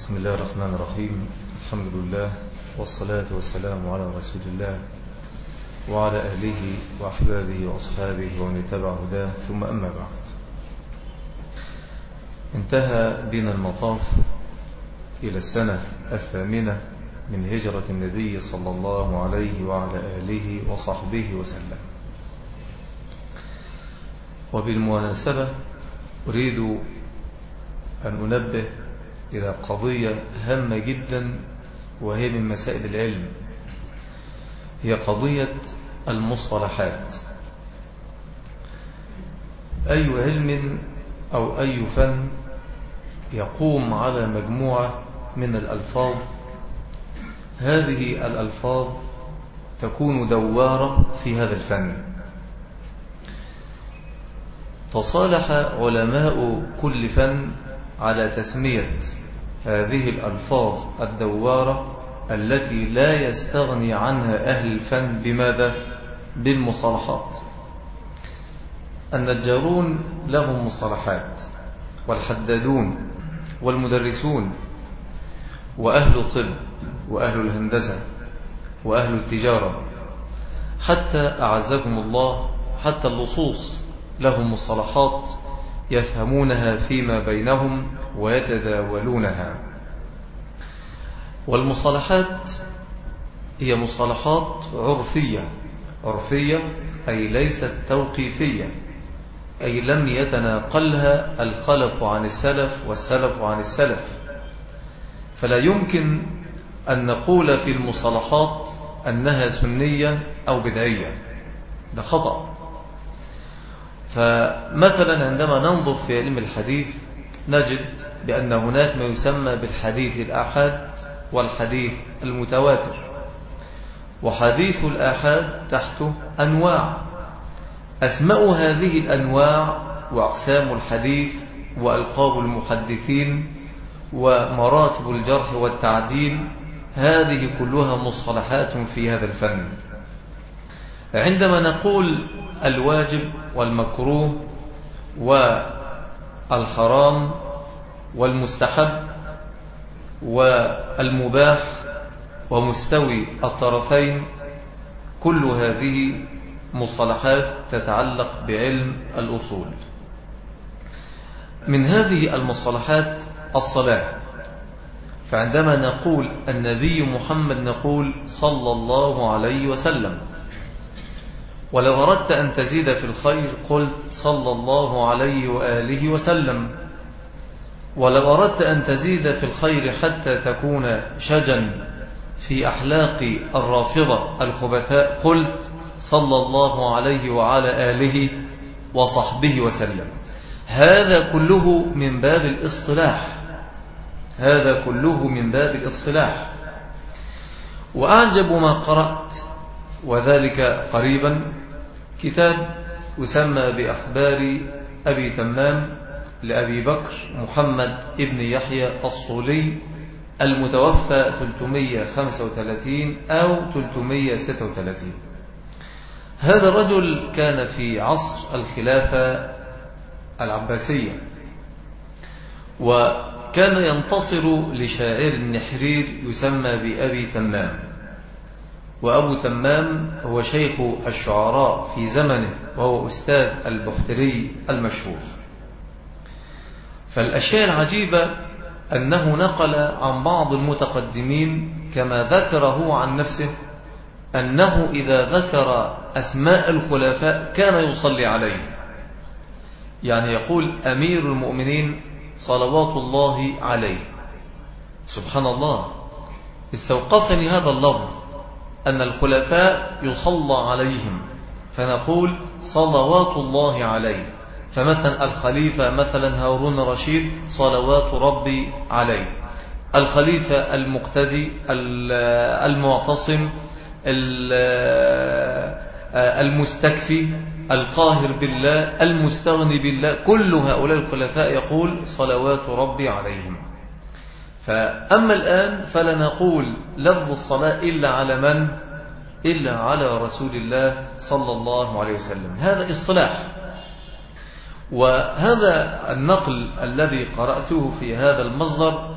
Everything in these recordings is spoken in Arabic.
بسم الله الرحمن الرحيم. الحمد لله والصلاة والسلام على رسول الله وعلى أهله وأحبابه وأصحابه ومن تبع هداه. ثم أما بعد. انتهى بنا المطاف إلى السنة الثامنة من هجرة النبي صلى الله عليه وعلى آله وصحبه وسلم. وبالمناسبة أريد أن أنبه إلى قضية هامة جدا وهي من مسائل العلم. هي قضية المصطلحات. أي علم أو أي فن يقوم على مجموعة من الألفاظ؟ هذه الألفاظ تكون دوارة في هذا الفن. تصالح علماء كل فن على تسمية هذه الألفاظ الدوارة التي لا يستغني عنها أهل الفن بماذا؟ بالمصطلحات النجارون لهم مصطلحات والحدادون والمدرسون وأهل الطب وأهل الهندسة وأهل التجارة حتى أعزكم الله حتى اللصوص لهم مصطلحات يفهمونها فيما بينهم ويتداولونها. والمصطلحات هي مصطلحات عرفية. عرفية أي ليست توقيفية أي لم يتناقلها الخلف عن السلف والسلف عن السلف. فلا يمكن أن نقول في المصطلحات أنها سنية أو بدعية. ده خطأ. فمثلا عندما ننظر في علم الحديث نجد بأن هناك ما يسمى بالحديث الآحاد والحديث المتواتر. وحديث الآحاد تحته أنواع. أسماء هذه الأنواع وأقسام الحديث وألقاب المحدثين ومراتب الجرح والتعديل هذه كلها مصطلحات في هذا الفن. عندما نقول الواجب والمكروه والحرام والمستحب والمباح ومستوي الطرفين كل هذه مصطلحات تتعلق بعلم الأصول. من هذه المصطلحات الصلاة فعندما نقول النبي محمد نقول صلى الله عليه وسلم ولو أردت أن تزيد في الخير قلت صلى الله عليه وآله وسلم. ولو أردت أن تزيد في الخير حتى تكون شجا في أحلاق الرافضة الخبثاء قلت صلى الله عليه وعلى آله وصحبه وسلم. هذا كله من باب الاصطلاح. هذا كله من باب الاصطلاح. وأعجب ما قرأت وذلك قريبا كتاب يسمى بأخبار أبي تمام لأبي بكر محمد ابن يحيى الصولي المتوفى 335 أو 336 هذا الرجل كان في عصر الخلافة العباسية وكان ينتصر لشاعر النحرير يسمى بأبي تمام. وأبو تمام هو شيخ الشعراء في زمنه وهو أستاذ البحتري المشهور. فالأشياء العجيبة أنه نقل عن بعض المتقدمين كما ذكره عن نفسه أنه إذا ذكر أسماء الخلفاء كان يصلي عليه. يعني يقول أمير المؤمنين صلوات الله عليه. سبحان الله استوقفني هذا اللفظ. أن الخلفاء يصلى عليهم فنقول صلوات الله عليه. فمثلا الخليفة مثلا هارون رشيد صلوات ربي عليه. الخليفة المقتدي المعتصم المستكفي القاهر بالله المستغني بالله كل هؤلاء الخلفاء يقول صلوات ربي عليهم. فأما الآن فلا نقول لفظ الصلاة إلا على من؟ إلا على رسول الله صلى الله عليه وسلم. هذا إصلاح. وهذا النقل الذي قرأته في هذا المصدر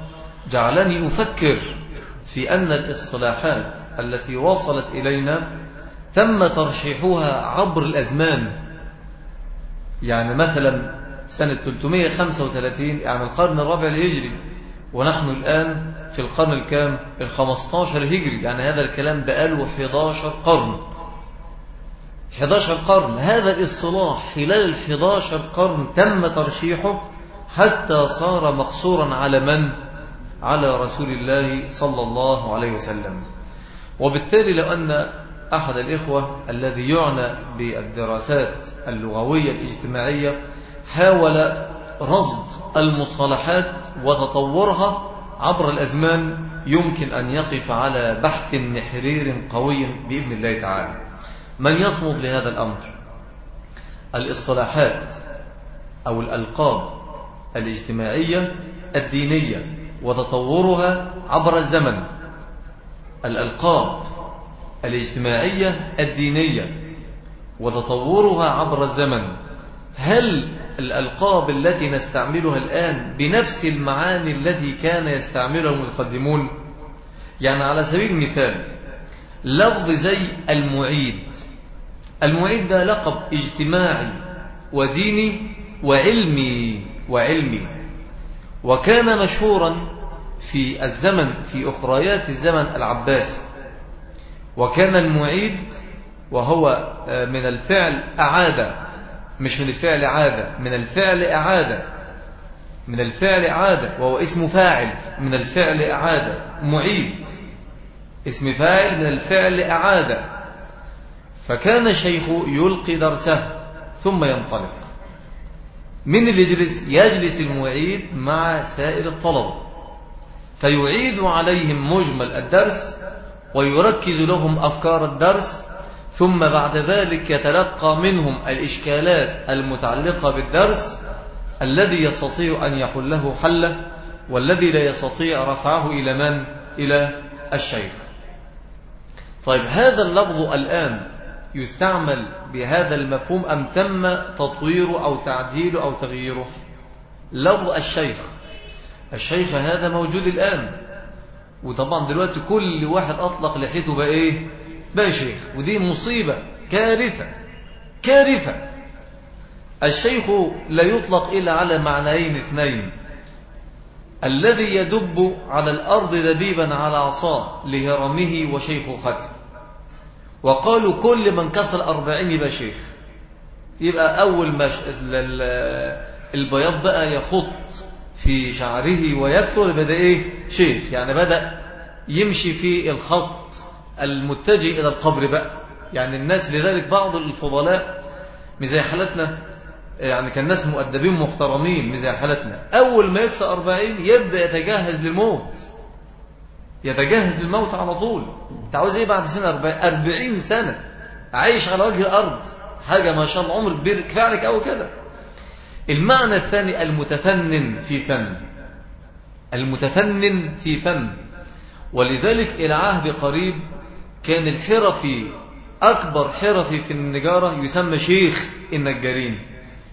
جعلني أفكر في أن الإصلاحات التي وصلت إلينا تم ترشيحها عبر الأزمان. يعني مثلا سنة 335 يعني القرن الرابع الهجري. ونحن الآن في القرن الكام الخمستاشر هجري يعني هذا الكلام بقاله 11 قرن 11 قرن هذا الإصلاح خلال ال 11 قرن تم ترشيحه حتى صار مقصورا على من؟ على رسول الله صلى الله عليه وسلم وبالتالي لو أن أحد الإخوة الذي يعنى بالدراسات اللغوية الاجتماعية حاول رصد المصطلحات وتطورها عبر الأزمان يمكن أن يقف على بحث نحرير قوي بإذن الله تعالى. من يصمد لهذا الأمر؟ الإصطلاحات أو الألقاب الاجتماعية الدينية وتطورها عبر الزمن. الألقاب الاجتماعية الدينية وتطورها عبر الزمن. هل الألقاب التي نستعملها الآن بنفس المعاني التي كان يستعملها المتقدمون. يعني على سبيل المثال لفظ زي المعيد. المعيد ده لقب اجتماعي وديني وعلمي وعلمي. وكان مشهورا في الزمن في أخريات الزمن العباسي. وكان المعيد وهو آه، من الفعل أعاد مش من الفعل عادة من الفعل أعاد من الفعل أعاد وهو اسم فاعل. من الفعل أعاد معيد. اسم فاعل من الفعل أعاد فكان شيخ يلقي درسه ثم ينطلق. من اللي يجلس؟ يجلس المعيد مع سائر الطلبة. فيعيد عليهم مجمل الدرس ويركز لهم أفكار الدرس ثم بعد ذلك يتلقى منهم الإشكالات المتعلقة بالدرس الذي يستطيع أن يحله حله والذي لا يستطيع رفعه إلى من؟ إلى الشيخ. طيب هذا اللفظ الآن يستعمل بهذا المفهوم أم تم تطويره أو تعديله أو تغييره؟ لفظ الشيخ. الشيخ هذا موجود الآن. وطبعا دلوقتي كل واحد أطلق لحيته بقى إيه؟ بقى شيخ ودي مصيبة كارثة كارثة. الشيخ لا يطلق إلا على معنيين اثنين. الذي يدب على الأرض دبيبا على عصاه لهرمه وشيخوخته وقالوا كل من كسر أربعين يبقى شيخ يبقى أول ما البياض بقى يخط في شعره ويكثر بدأ إيه؟ شيخ. يعني بدأ يمشي في الخط. المتجه إلى القبر بقى. يعني الناس لذلك بعض الفضلاء مش زي حالتنا يعني كان ناس مؤدبين محترمين مش زي حالتنا. أول ما يكسر أربعين يبدأ يتجهز للموت. يتجهز للموت على طول. أنت عاوز إيه بعد سنة أربعين, أربعين سنة. عايش على وجه الأرض. حاجة ما شاء الله عمر كبير. كفاية عليك أو كده. المعنى الثاني المتفنن في فن المتفنن في فن ولذلك إلى عهد قريب كان الحرفي أكبر حرفي في النجارة يسمى شيخ النجارين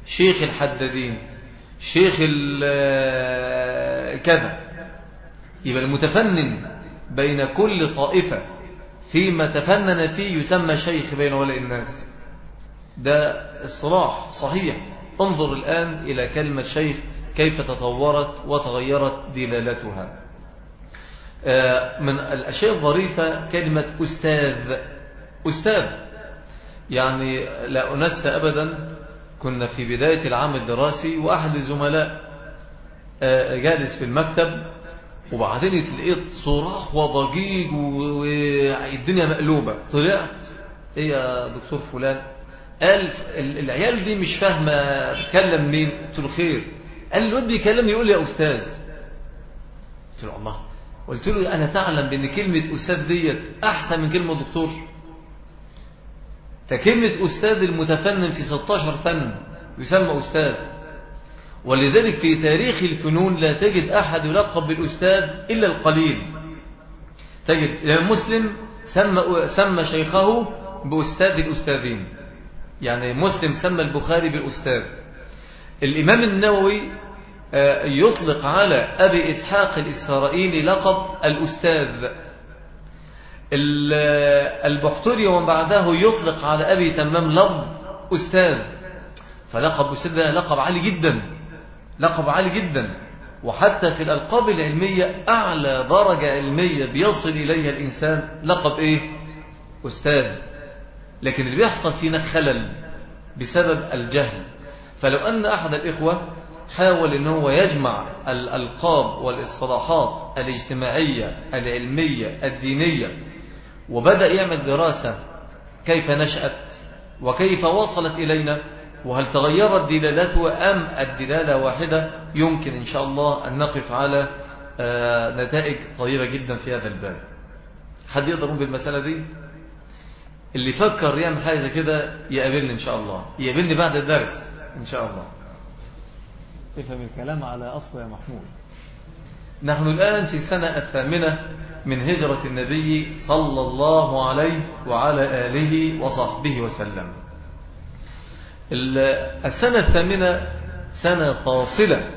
شيخ الحدادين شيخ كذا. يبقى المتفنن بين كل طائفة فيما تفنن فيه يسمى شيخ بين ولاء الناس. ده الصلاح صحيح. انظر الآن إلى كلمة شيخ كيف تطورت وتغيرت دلالتها. آه، من الأشياء الظريفة كلمة أستاذ. أستاذ. يعني لا أنسى أبدا كنا في بداية العام الدراسي وأحد الزملاء آه، جالس في المكتب وبعدين تلاقيت صراخ وضجيج والدنيا مقلوبة. طلعت إيه يا دكتور فلان؟ قال العيال دي مش فاهمة بتكلم مين؟ قلت له خير. قال الواد بيكلمني يقول لي يا أستاذ. قلت له الله. قلت له أنا تعلم بأن كلمة أستاذ ديت أحسن من كلمة دكتور. فكلمة أستاذ المتفنن في 16 فن يسمى أستاذ. ولذلك في تاريخ الفنون لا تجد أحد يلقب بالأستاذ إلا القليل. تجد مسلم سمى, سمى شيخه بأستاذ الأستاذين. يعني مسلم سمى البخاري بالأستاذ. الإمام النووي يطلق على أبي إسحاق الإسرائيلي لقب الأستاذ. البحتري ومن بعده يطلق على أبي تمام لفظ أستاذ. فلقب أستاذ ده لقب عالي جدا لقب عالي جدا. وحتى في الألقاب العلمية أعلى درجة علمية بيصل إليها الإنسان لقب إيه؟ أستاذ. لكن اللي بيحصل فينا خلل بسبب الجهل. فلو أن أحد الإخوة حاول أنه هو يجمع الألقاب والاصطلاحات الاجتماعية العلمية الدينية وبدأ يعمل دراسة كيف نشأت وكيف وصلت إلينا وهل تغيرت دلالته أم الدلالة واحدة؟ يمكن إن شاء الله أن نقف على آه، نتائج طيبة جدا في هذا الباب. حد يقدر بالمسألة دي؟ اللي فكر يعمل حاجة كده يقابلني إن شاء الله. يقابلني بعد الدرس إن شاء الله. افهم الكلام على أصله يا محمود. نحن الآن في السنة الثامنة من هجرة النبي صلى الله عليه وعلى آله وصحبه وسلم. السنة الثامنة سنة فاصلة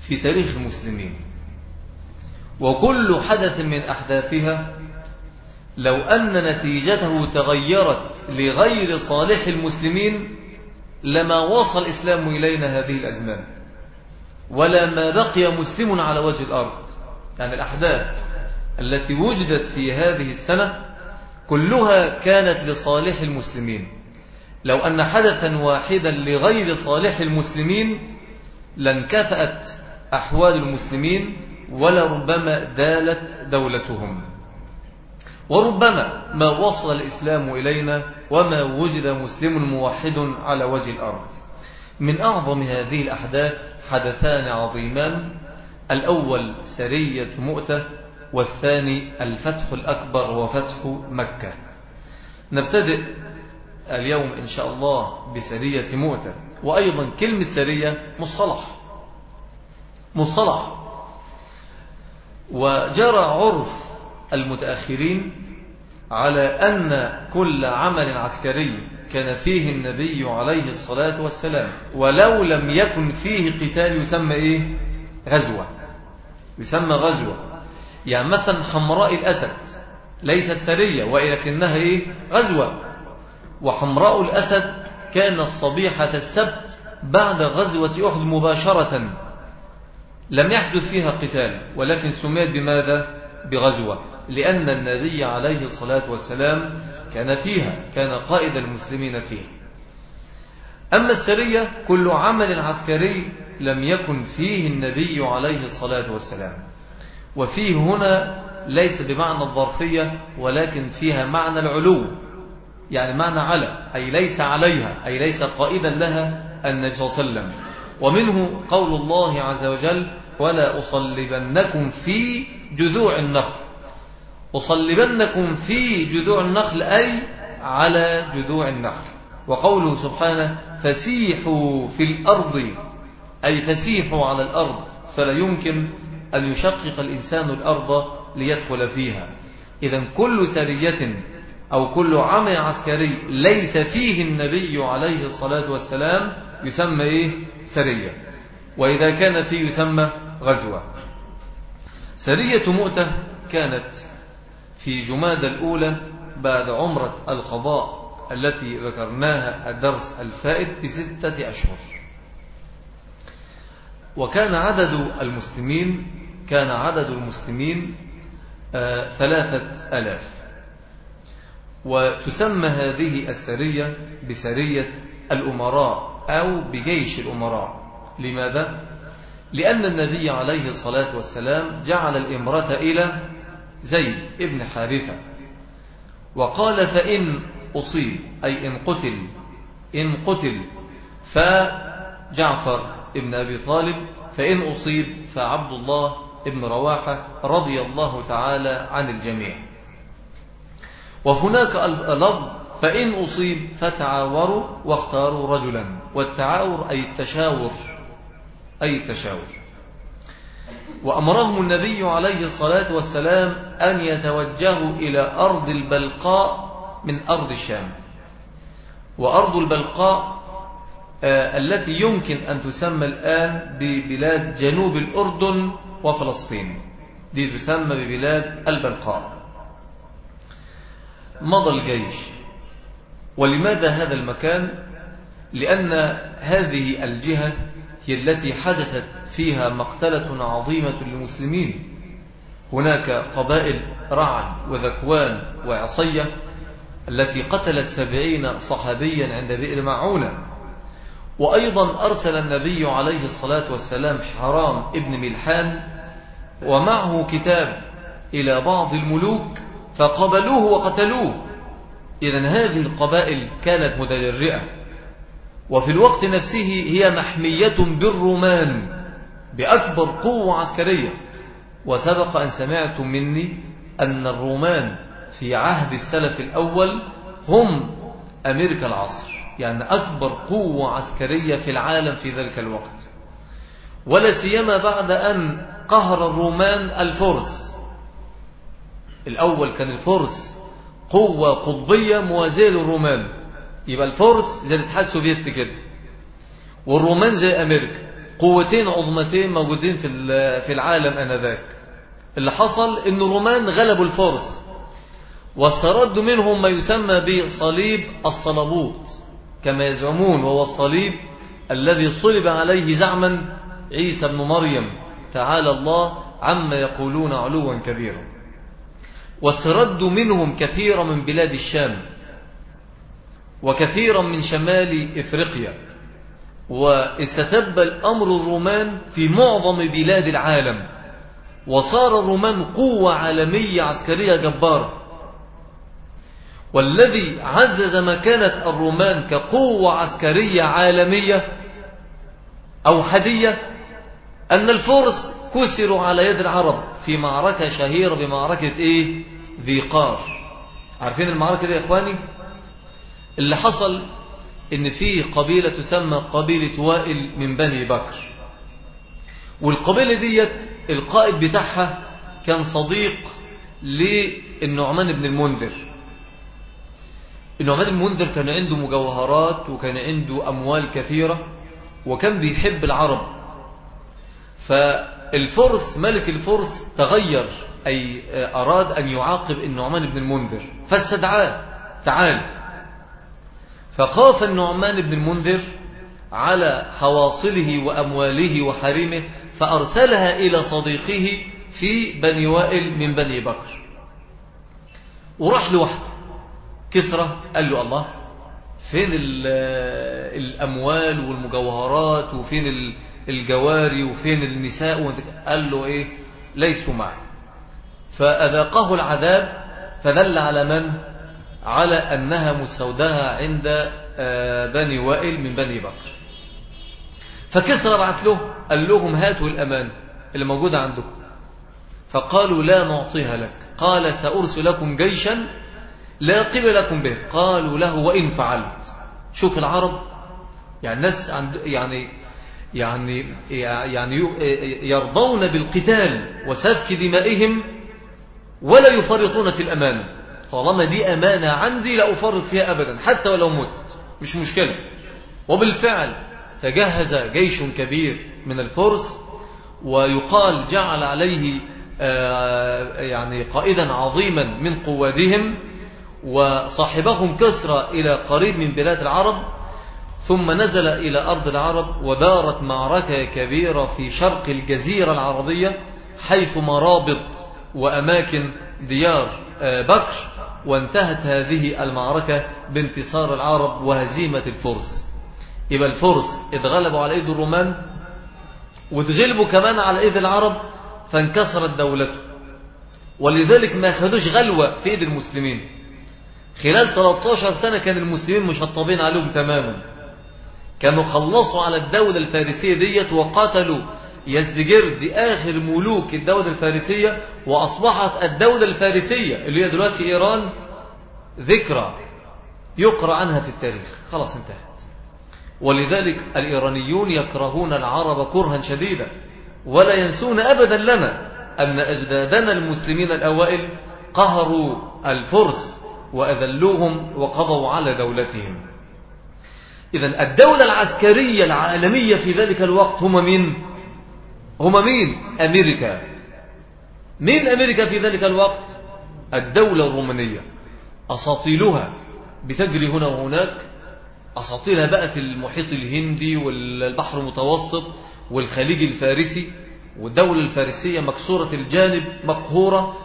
في تاريخ المسلمين. وكل حدث من أحداثها لو أن نتيجته تغيرت لغير صالح المسلمين لما وصل الإسلام إلينا هذه الأزمان ولا ما بقي مسلم على وجه الأرض. يعني الأحداث التي وجدت في هذه السنة كلها كانت لصالح المسلمين. لو أن حدثا واحدا لغير صالح المسلمين لانكفأت أحوال المسلمين ولربما دالت دولتهم. وربما ما وصل الإسلام إلينا وما وجد مسلم موحد على وجه الأرض. من أعظم هذه الأحداث حدثان عظيمان الأول سرية مؤتة والثاني الفتح الأكبر وفتح مكة. نبتدئ اليوم إن شاء الله بسرية مؤتة. وأيضا كلمة سرية مصطلح. مصطلح. وجرى عرف المتأخرين على أن كل عمل عسكري كان فيه النبي عليه الصلاة والسلام ولو لم يكن فيه قتال يسمى إيه؟ غزوة. يسمى غزوة. يعني مثلا حمراء الأسد ليست سرية ولكنها إيه؟ غزوة. وحمراء الأسد كانت صبيحة السبت بعد غزوة أحد مباشرة. لم يحدث فيها قتال ولكن سميت بماذا؟ بغزوة. لأن النبي عليه الصلاة والسلام كان فيها كان قائد المسلمين فيها. أما السرية كل عمل عسكري لم يكن فيه النبي عليه الصلاة والسلام. وفيه هنا ليس بمعنى الظرفية ولكن فيها معنى العلو. يعني معنى على أي ليس عليها أي ليس قائدا لها النبي صلى الله عليه وسلم. ومنه قول الله عز وجل ولا أصلبنكم في جذوع النخل أصلبنكم في جذوع النخل أي على جذوع النخل. وقوله سبحانه فسيحوا في الأرض أي فسيحوا على الأرض فلا يمكن أن يشقق الإنسان الأرض ليدخل فيها. إذا كل سرية أو كل عمل عسكري ليس فيه النبي عليه الصلاة والسلام يسمى إيه؟ سرية. وإذا كان فيه يسمى غزوة. سرية مؤتة كانت في جماد الأولى بعد عمرة القضاء التي ذكرناها الدرس الفائت بستة أشهر. وكان عدد المسلمين كان عدد المسلمين آه ثلاثة ألاف. وتسمى هذه السرية بسرية الأمراء أو بجيش الأمراء. لماذا؟ لأن النبي عليه الصلاة والسلام جعل الإمرة إلى زيد ابن حارثة. وقال فإن أصيب أي إن قتل إن قتل فجعفر ابن أبي طالب فإن أصيب فعبد الله ابن رواحة رضي الله تعالى عن الجميع. وهناك اللفظ فإن أصيب فتعاوروا واختاروا رجلا والتعاور أي التشاور أي التشاور. وأمرهم النبي عليه الصلاة والسلام أن يتوجهوا إلى أرض البلقاء من أرض الشام. وأرض البلقاء آه، التي يمكن أن تسمى الآن ببلاد جنوب الأردن وفلسطين. دي تسمى ببلاد البلقاء. مضى الجيش. ولماذا هذا المكان؟ لأن هذه الجهة هي التي حدثت فيها مقتلة عظيمة للمسلمين. هناك قبائل رعل وذكوان وعصية التي قتلت سبعين صحابيا عند بئر معونة. وأيضا أرسل النبي عليه الصلاة والسلام حرام ابن ملحان ومعه كتاب إلى بعض الملوك فقبلوه وقتلوه. إذن هذه القبائل كانت متجرئة. وفي الوقت نفسه هي محمية بالرومان بأكبر قوة عسكرية. وسبق أن سمعتم مني أن الرومان في عهد السلف الأول هم أمريكا العصر يعني أكبر قوة عسكرية في العالم في ذلك الوقت. ولا سيما بعد أن قهر الرومان الفرس. الأول كان الفرس قوة قطبية موازية للرومان. يبقى الفرس زي الاتحاد السوفيتي كده. والرومان زي أمريكا. قوتين عظمتين موجودين في في العالم أنذاك. اللي حصل أن الرومان غلبوا الفرس. واستردوا منهم ما يسمى بصليب الصلبوط كما يزعمون وهو الصليب الذي صلب عليه زعما عيسى بن مريم. تعالى الله عما يقولون علوا كبيرا. واستردوا منهم كثيرا من بلاد الشام. وكثيرا من شمال إفريقيا واستتب الأمر الرومان في معظم بلاد العالم وصار الرومان قوة عالمية عسكرية جبارة. والذي عزز مكانة الرومان كقوة عسكرية عالمية أو حدية أن الفرس كسروا على يد العرب في معركة شهيرة بمعركة إيه؟ ذي قار. عارفين المعركة دي يا إخواني؟ اللي حصل إن فيه قبيلة تسمى قبيلة وائل من بني بكر. والقبيلة ديت القائد بتاعها كان صديق للنعمان بن المنذر. النعمان بن المنذر كان عنده مجوهرات وكان عنده أموال كثيرة وكان بيحب العرب. فالفرس ملك الفرس تغير أي أراد أن يعاقب النعمان بن المنذر. فاستدعاه تعال. فخاف النعمان بن المنذر على حواصله وأمواله وحريمه فأرسلها إلى صديقه في بني وائل من بني بكر. وراح لوحده. كسرى قال له الله فين الأموال والمجوهرات وفين الجواري وفين النساء؟ قال له إيه؟ ليسوا معي. فأذاقه العذاب فدل على من؟ على أنها مستودعة عند آه، بني وائل من بني بكر. فكسرى بعت له قال لهم هاتوا الأمان اللي موجودة عندكم. فقالوا لا نعطيها لك. قال سأرسل لكم جيشا لا قبل لكم به. قالوا له وإن فعلت. شوف العرب يعني الناس عند يعني يعني يعني يرضون بالقتال وسفك دمائهم ولا يفرطون في الأمانة طالما دي أمانة عندي لا أفرط فيها أبدا حتى ولو مت. مش مشكلة. وبالفعل تجهز جيش كبير من الفرس ويقال جعل عليه آه، يعني قائدا عظيما من قوادهم وصاحبهم كسرى إلى قريب من بلاد العرب ثم نزل إلى أرض العرب ودارت معركة كبيرة في شرق الجزيرة العربية حيث مرابط وأماكن ديار آه، بكر. وانتهت هذه المعركة بانتصار العرب وهزيمة الفرس. يبقى الفرس اتغلبوا على إيد الرومان واتغلبوا كمان على إيد العرب فانكسرت دولته. ولذلك ما خدوش غلوة في إيد المسلمين. خلال 13 سنة كان المسلمين مشطبين عليهم تماما. كانوا خلصوا على الدولة الفارسية ديت وقتلوا يزدجرد آخر ملوك الدولة الفارسية وأصبحت الدولة الفارسية اللي هي دلوقتي إيران ذكرى يقرأ عنها في التاريخ. خلاص انتهت. ولذلك الإيرانيون يكرهون العرب كرها شديدا ولا ينسون أبدا لنا أن أجدادنا المسلمين الأوائل قهروا الفرس وأذلوهم وقضوا على دولتهم. إذا الدولة العسكرية العالمية في ذلك الوقت هم مين هم مين؟ أمريكا. مين أمريكا في ذلك الوقت؟ الدولة الرومانية. أساطيلها. بتجري هنا وهناك. أساطيلها بقى في المحيط الهندي والبحر المتوسط والخليج الفارسي والدولة الفارسية مكسورة الجانب مقهورة.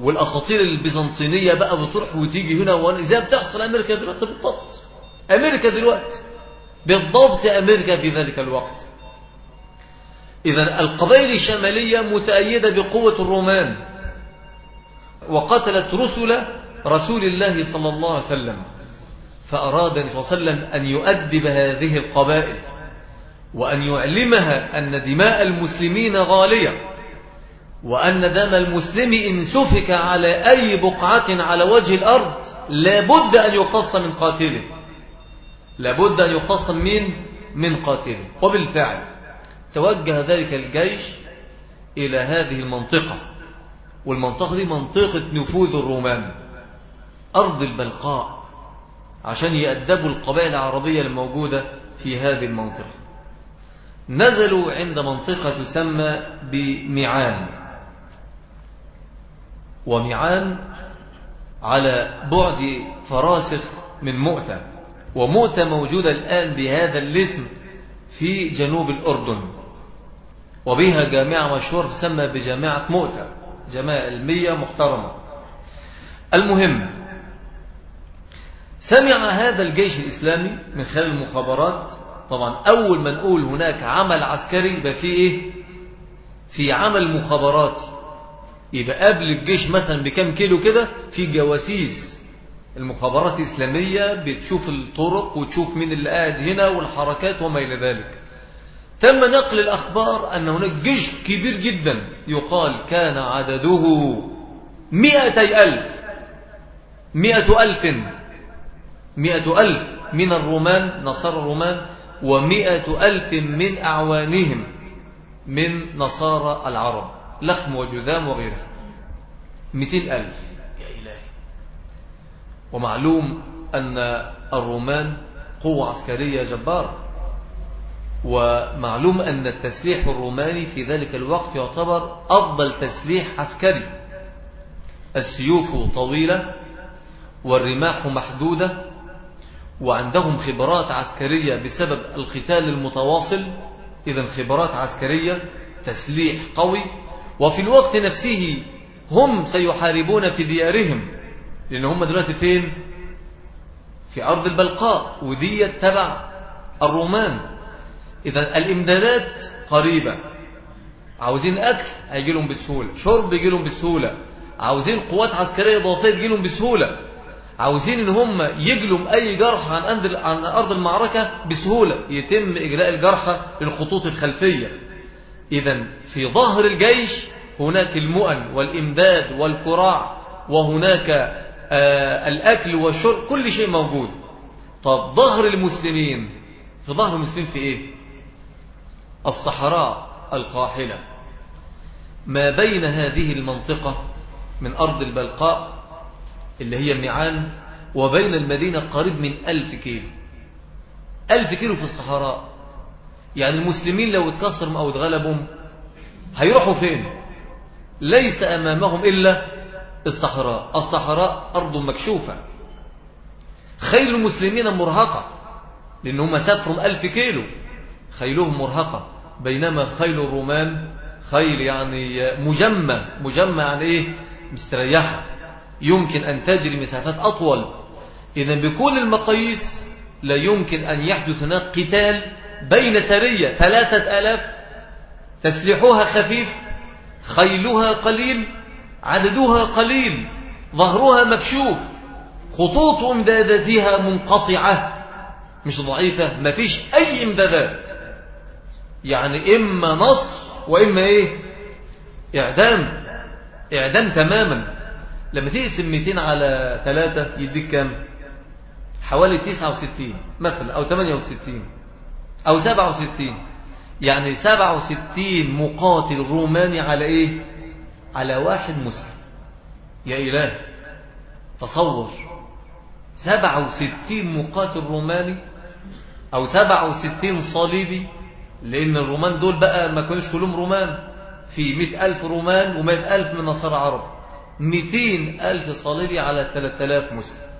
والأساطير البيزنطينية بقى بتروح وتيجي هنا وهنا. بتحصل أمريكا دلوقتي بالضبط؟ أمريكا دلوقتي. بالضبط أمريكا في ذلك الوقت. إذا القبائل الشمالية متأيدة بقوة الرومان وقتلت رسل رسول الله صلى الله عليه وسلم فأراد النبي صلى الله عليه وسلم أن يؤدب هذه القبائل وأن يعلمها أن دماء المسلمين غالية وأن دم المسلم إن سفك على أي بقعة على وجه الأرض لابد أن يقتص من قاتله. لابد أن يقتص من من قاتله. وبالفعل توجه ذلك الجيش إلى هذه المنطقة والمنطقة دي منطقة نفوذ الرومان أرض البلقاء عشان يأدبوا القبائل العربية الموجودة في هذه المنطقة. نزلوا عند منطقة تسمى بمعان ومعان على بعد فراسخ من مؤتة ومؤتة موجودة الآن بهذا الاسم في جنوب الأردن. وبها جامعة مشهورة تسمى بجامعة مؤتة جامعة علمية محترمة. المهم سمع هذا الجيش الإسلامي من خلال المخابرات. طبعا أول ما نقول هناك عمل عسكري يبقى في إيه؟ في عمل مخابراتي يبقى قبل الجيش مثلا بكم كيلو كده في جواسيس المخابرات الإسلامية بتشوف الطرق وتشوف مين اللي قاعد هنا والحركات وما إلى ذلك. تم نقل الأخبار أن هناك جيش كبير جدا يقال كان عدده مئتي ألف مئة ألف مئة ألف من الرومان نصارى الرومان ومئة ألف من أعوانهم من نصارى العرب لخم وجذام وغيرها. مئتين ألف. يا إلهي. ومعلوم أن الرومان قوة عسكرية جبارة. ومعلوم أن التسليح الروماني في ذلك الوقت يعتبر أفضل تسليح عسكري. السيوف طويلة والرماح محدودة وعندهم خبرات عسكرية بسبب القتال المتواصل. إذا خبرات عسكرية تسليح قوي. وفي الوقت نفسه هم سيحاربون في ديارهم لأن هم دلوقتي فين؟ في أرض البلقاء ودي تبع الرومان. إذا الإمدادات قريبة. عاوزين أكل هيجي لهم بسهولة. شرب يجي لهم بسهولة. عاوزين قوات عسكرية إضافية تجي لهم بسهولة. عاوزين إن هم يجلوا أي جرح عن عن أرض المعركة بسهولة. يتم إجلاء الجرحى للخطوط الخلفية. اذا في ظهر الجيش هناك المؤن والإمداد والكراع وهناك آه الأكل والشرب كل شيء موجود. طب ظهر المسلمين في ظهر المسلمين في إيه؟ الصحراء القاحلة. ما بين هذه المنطقة من أرض البلقاء اللي هي النعام وبين المدينة قريب من ألف كيلو. ألف كيلو في الصحراء. يعني المسلمين لو اتكسروا أو اتغلبوا هيروحوا فين؟ ليس أمامهم إلا الصحراء. الصحراء أرض مكشوفة. خيل المسلمين مرهقة لأنهم سافروا ألف كيلو. خيلهم مرهقة. بينما خيل الرومان خيل يعني مجمع مجمع يعني إيه؟ مستريحة. يمكن أن تجري مسافات أطول. إذا بكل المقاييس لا يمكن أن يحدث هناك قتال بين سرية ثلاثة ألاف. تسليحها خفيف خيلها قليل عددها قليل ظهرها مكشوف خطوط إمداداتها منقطعة. مش ضعيفة ما فيش أي إمدادات. يعني إما نصر وإما إيه؟ إعدام. إعدام تماما. لما تقسم 200 على 3 يديك كام؟ حوالي 69 مثلا أو 68 أو 67 يعني 67 مقاتل روماني على إيه؟ على واحد مسلم. يا إله. تصور. 67 مقاتل روماني أو 67 صليبي لأن الرومان دول بقى ما كانوش كلهم رومان. في مئة ألف رومان ومئة ألف من نصارى عرب. مئتين ألف صليبي على 3000 مسلم.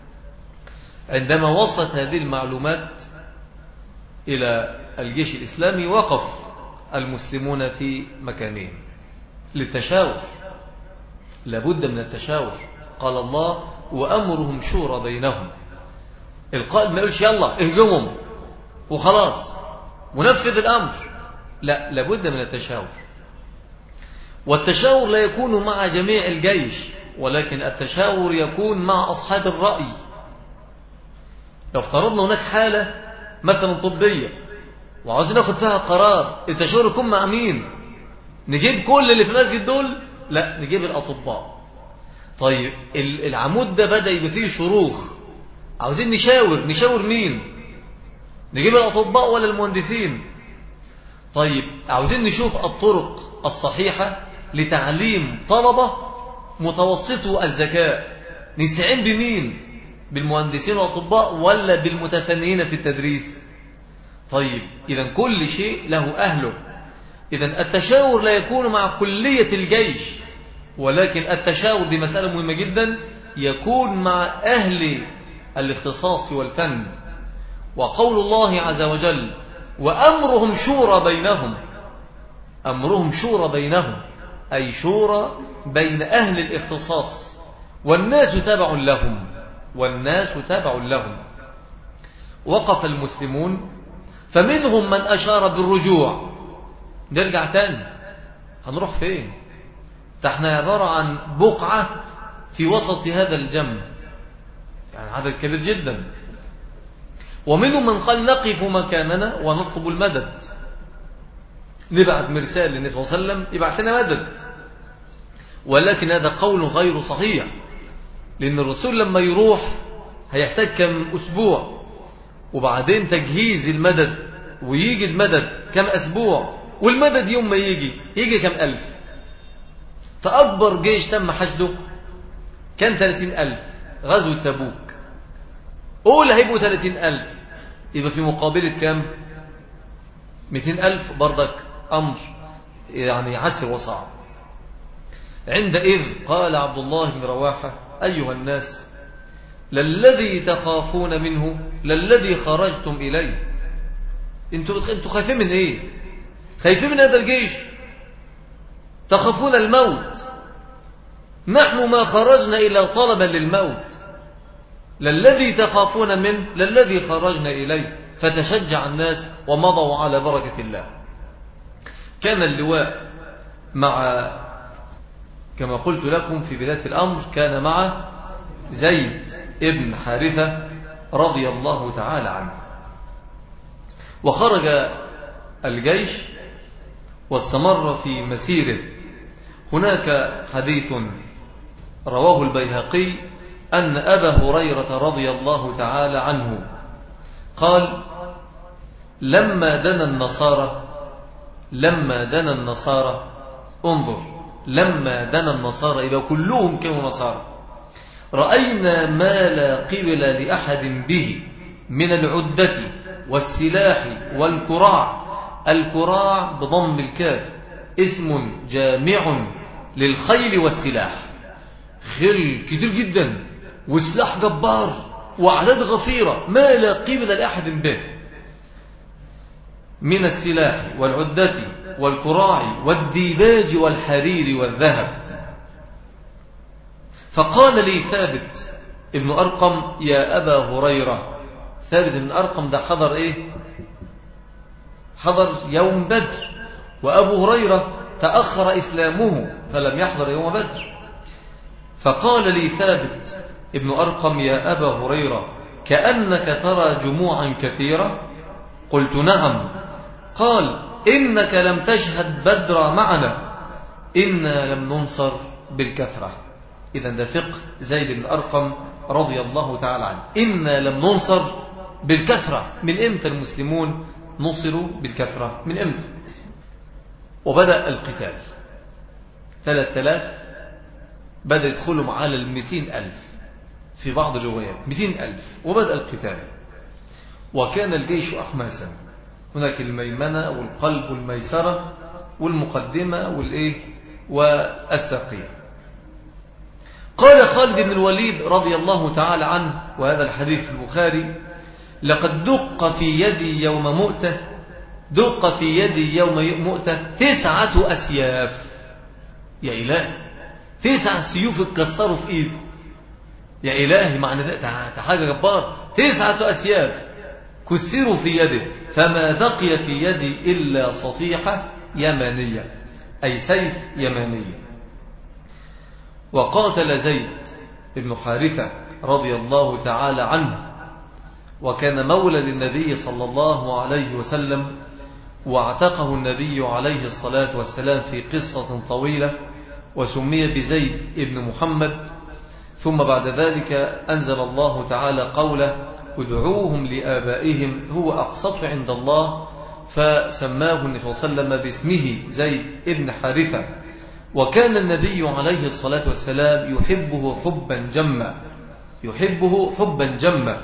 عندما وصلت هذه المعلومات إلى الجيش الإسلامي وقف المسلمون في مكانهم. للتشاور. لابد من التشاور. قال الله وأمرهم شورى بينهم. القائد ما يقولش يلا اهجمهم. وخلاص. ونفذ الأمر. لا لابد من التشاور. والتشاور لا يكون مع جميع الجيش ولكن التشاور يكون مع أصحاب الرأي. لو افترضنا هناك حالة مثلا طبية وعاوزين ناخد فيها قرار التشاور يكون مع مين؟ نجيب كل اللي في المسجد دول؟ لا نجيب الأطباء. طيب العمود ده بدأ يبقى فيه شروخ. عاوزين نشاور نشاور مين؟ نجيب الأطباء ولا المهندسين طيب عاوزين نشوف الطرق الصحيحة لتعليم طلبة متوسطو الذكاء. نستعين بمين؟ بالمهندسين والأطباء ولا بالمتفننين في التدريس؟ طيب إذا كل شيء له أهله. إذا التشاور لا يكون مع كلية الجيش ولكن التشاور دي مسألة مهمة جدا يكون مع أهل الاختصاص والفن. وقول الله عز وجل وأمرهم شورى بينهم. أمرهم شورى بينهم أي شورى بين أهل الاختصاص. والناس تابع لهم والناس تابع لهم. وقف المسلمون فمنهم من أشار بالرجوع. نرجع تاني. هنروح فين؟ إحنا عبارة عن بقعة في وسط هذا الجم يعني عدد كبير جدا. ومنهم من قال نقف مكاننا ونطلب المدد. نبعث مرسال للنبي صلى الله عليه وسلم يبعث لنا مدد. ولكن هذا قول غير صحيح لأن الرسول لما يروح هيحتاج كم أسبوع وبعدين تجهيز المدد ويجي المدد كم أسبوع والمدد يوم ما يجي يجي كم ألف. فأكبر جيش تم حشده كان ثلاثين ألف غزو تبوك. قول هيبقوا ثلاثين ألف. يبقى في مقابلة مئتين ألف بردك أمر يعني عسر وصعب. عندئذ قال عبد الله بن رواحة أيها الناس للذي تخافون منه للذي خرجتم إليه. أنتوا أنتوا خايفين من إيه؟ خايفين من هذا الجيش؟ تخافون الموت. نحن ما خرجنا إلا طلبا للموت. للذي تخافون منه للذي خرجنا إليه فتشجع الناس ومضوا على بركة الله. كان اللواء مع كما قلت لكم في بداية الأمر كان مع زيد ابن حارثة رضي الله تعالى عنه. وخرج الجيش واستمر في مسيره. هناك حديث رواه البيهقي أن أبا هريرة رضي الله تعالى عنه قال لما دنا النصارى لما دنا النصارى انظر لما دنا النصارى إذا كلهم كانوا نصارى رأينا ما لا قبل لأحد به من العدة والسلاح والكراع الكراع بضم الكاف اسم جامع للخيل والسلاح خيل كتير جدا. وسلاح جبار وأعداد غفيرة ما لا قيمة لأحد به. من السلاح والعدة والكراع والديباج والحرير والذهب. فقال لي ثابت ابن أرقم يا أبا هريرة. ثابت ابن أرقم ده حضر إيه؟ حضر يوم بدر. وأبو هريرة تأخر إسلامه فلم يحضر يوم بدر. فقال لي ثابت ابن أرقم يا أبا هريرة كأنك ترى جموعا كثيرة؟ قلت نعم. قال إنك لم تشهد بدر معنا. إنا لم ننصر بالكثرة. إذا ده فقه زيد بن أرقم رضي الله تعالى عنه. إنا لم ننصر بالكثرة. من إمتى المسلمون نصروا بالكثرة؟ من إمتى؟ وبدأ القتال. ثلاثة آلاف بدأ يدخلهم على المئتين ألف. في بعض الروايات. مئتين ألف. وبدأ القتال. وكان الجيش أخماسا. هناك الميمنة والقلب والميسرة والمقدمة والإيه؟ والساقية قال خالد بن الوليد رضي الله تعالى عنه وهذا الحديث في البخاري لقد دق في يدي يوم مؤتة دق في يدي يوم مؤتة تسعة أسياف. يا إله تسع سيوف اتكسروا في إيده يا إلهي معنى ده حاجة جبار. تسعة أسياف كسروا في يده فما بقي في يدي إلا صفيحة يمانية أي سيف يماني وقاتل زيد بن حارثة رضي الله تعالى عنه وكان مولى للنبي صلى الله عليه وسلم واعتقه النبي عليه الصلاة والسلام في قصة طويلة وسمي بزيد بن محمد ثم بعد ذلك أنزل الله تعالى قوله ادعوهم لآبائهم هو أقسط عند الله فسماه النبي صلى الله عليه وسلم باسمه زيد ابن حارثة. وكان النبي عليه الصلاة والسلام يحبه حبا جما يحبه حبا جما.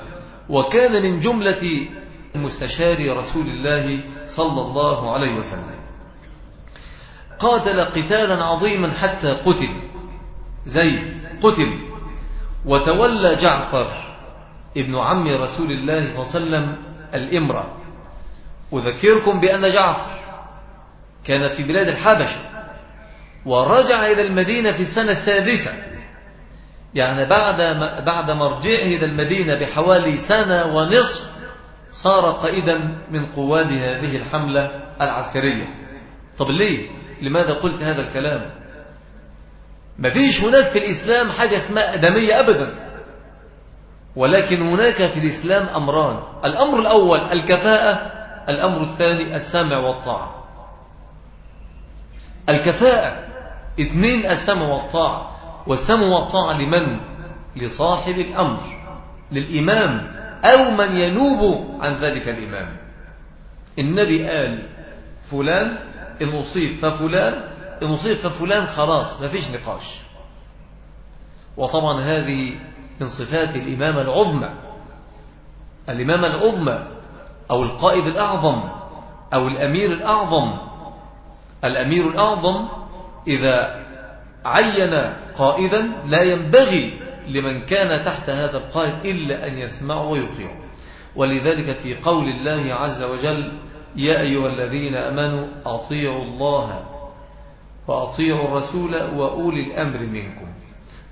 وكان من جملة مستشار رسول الله صلى الله عليه وسلم. قاتل قتالا عظيما حتى قتل زيد قتل. وتولى جعفر ابن عم رسول الله صلى الله عليه وسلم الإمرة أذكركم بأن جعفر كان في بلاد الحبشة ورجع إلى المدينة في السنة السادسة يعني بعد بعد مرجعه إلى المدينة بحوالي سنة ونصف صار قائدا من قواد هذه الحملة العسكرية طب ليه؟ لماذا قلت هذا الكلام؟ ما فيش هناك في الإسلام حاجة اسمها أدمية أبدا. ولكن هناك في الإسلام أمران. الأمر الأول الكفاءة الأمر الثاني السمع والطاعة. الكفاءة اثنين السمع والطاعة. والسمع والطاعة لمن؟ لصاحب الأمر للإمام أو من ينوب عن ذلك الإمام. النبي قال فلان إن أصيب ففلان أصيب ففلان خلاص ما فيش نقاش. وطبعا هذه من صفات الإمامة العظمى. الإمامة العظمى أو القائد الأعظم أو الأمير الأعظم. الأمير الأعظم إذا عين قائدا لا ينبغي لمن كان تحت هذا القائد إلا أن يسمعه ويطيعه. ولذلك في قول الله عز وجل يا أيها الذين أمنوا أطيعوا الله وأطيعوا الرسول وأولي الأمر منكم.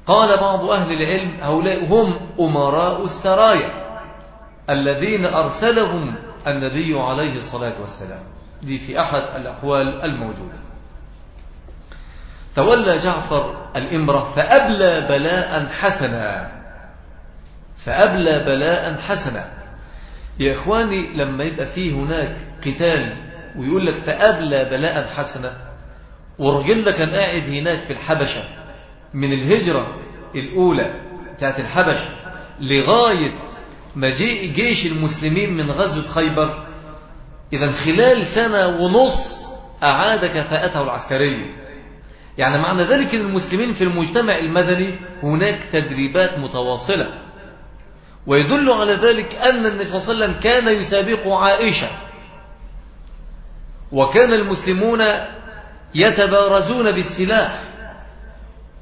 قال بعض أهل العلم هؤلاء هم أمراء السرايا الذين أرسلهم النبي عليه الصلاة والسلام. دي في أحد الأقوال الموجودة. تولى جعفر الإمرة فأبلى بلاء حسنا. فأبلى بلاء حسنا. يا إخواني لما يبقى فيه هناك قتال ويقول لك فأبلى بلاء حسنا ورجل ده كان قاعد هناك في الحبشة من الهجرة الأولى بتاعت الحبشة لغاية مجيء جيش المسلمين من غزوة خيبر. إذا خلال سنة ونص أعاد كفاءته العسكرية. يعني معنى ذلك المسلمين في المجتمع المدني هناك تدريبات متواصلة. ويدل على ذلك أن النبي صلى الله عليه وسلم كان يسابق عائشة. وكان المسلمون يتبارزون بالسلاح.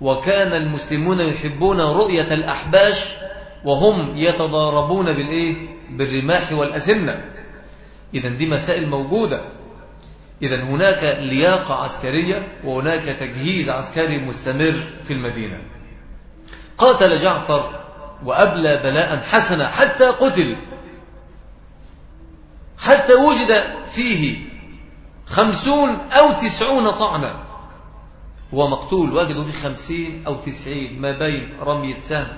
وكان المسلمون يحبون رؤية الأحباش وهم يتضاربون بالإيه؟ بالرماح والأسنة إذا دي مسائل موجودة. إذا هناك لياقة عسكرية وهناك تجهيز عسكري مستمر في المدينة. قاتل جعفر وأبلى بلاء حسنا حتى قتل. حتى وجد فيه خمسون أو تسعون طعنة هو مقتول وجدوا فيه خمسين أو تسعين ما بين رمية سهم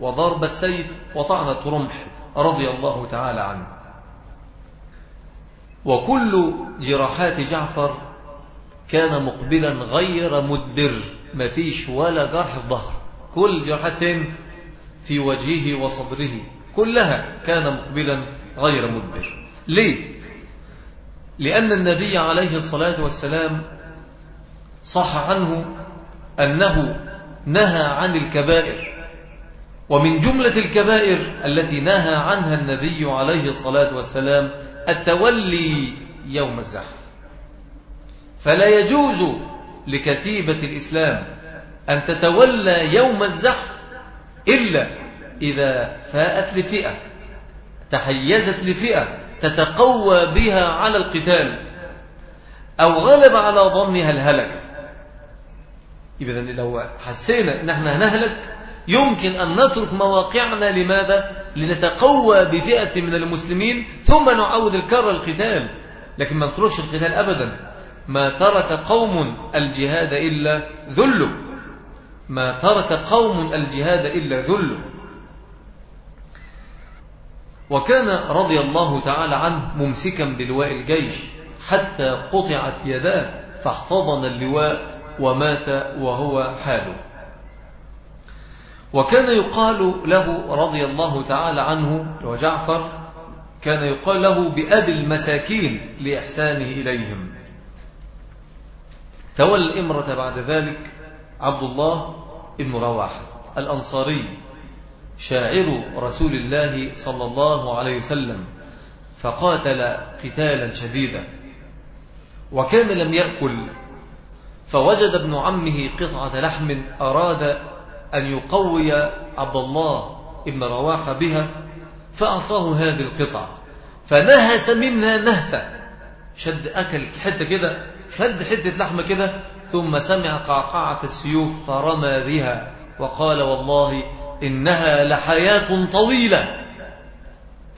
وضربة سيف وطعنة رمح رضي الله تعالى عنه. وكل جراحات جعفر كان مقبلا غير مدبر ما فيش ولا جرح في ظهر. كل جراحات فين؟ في وجهه وصدره. كلها كان مقبلا غير مدبر. ليه؟ لأن النبي عليه الصلاة والسلام صح عنه أنه نهى عن الكبائر. ومن جملة الكبائر التي نهى عنها النبي عليه الصلاة والسلام التولي يوم الزحف. فلا يجوز لكتيبة الإسلام أن تتولى يوم الزحف إلا إذا فاءت لفئة تحيزت لفئة تتقوى بها على القتال أو غلب على ظنها الهلك. إذا لو حسينا أن إحنا هنهلك يمكن أن نترك مواقعنا. لماذا؟ لنتقوى بفئة من المسلمين ثم نعود الكرة القتال. لكن ما نتركش القتال أبدا. ما ترك قوم الجهاد إلا ذل ما ترك قوم الجهاد إلا ذل وكان رضي الله تعالى عنه ممسكا بلواء الجيش حتى قطعت يداه فاحتضن اللواء ومات وهو حاله. وكان يقال له رضي الله تعالى عنه وجعفر كان يقال له بأبي المساكين لإحسانه إليهم. تولى الإمرة بعد ذلك عبد الله بن رواحة الأنصاري. شاعر رسول الله صلى الله عليه وسلم فقاتل قتالا شديدا. وكان لم يأكل فوجد ابن عمه قطعة لحم أراد أن يقوي عبد الله ابن رواحة بها فأعطاه هذه القطعة. فنهس منها نهسة شد أكل حتة كده شد حتة لحمة كده ثم سمع قعقعة السيوف فرمى بها وقال والله إنها لحياة طويلة.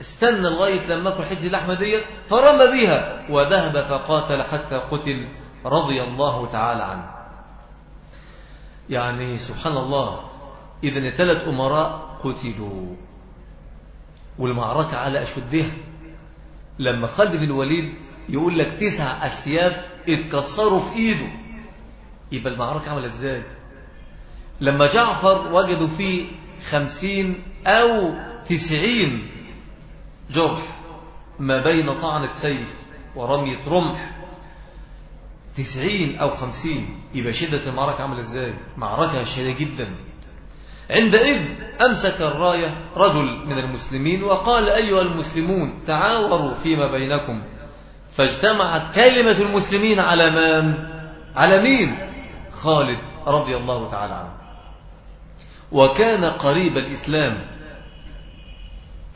استنى لغاية لما أكل حتة اللحمة دي فرمى بها وذهب فقاتل حتى قتل رضي الله تعالى عنه. يعني سبحان الله إذا الثلاث أمراء قتلوا. والمعركة على أشدها. لما خالد بن الوليد يقول لك تسع أسياف اتكسروا في إيده. يبقى المعركة عمل إزاي؟ لما جعفر وجدوا فيه خمسين أو تسعين جرح ما بين طعنة سيف ورمية رمح. تسعين أو خمسين. يبقى شدة المعركة عمل إزاي؟ معركة شديدة جدا. عندئذ أمسك الراية رجل من المسلمين وقال أيها المسلمون تعاوروا فيما بينكم. فاجتمعت كلمة المسلمين على من؟ على مين؟ خالد رضي الله تعالى عنه. وكان قريب الإسلام.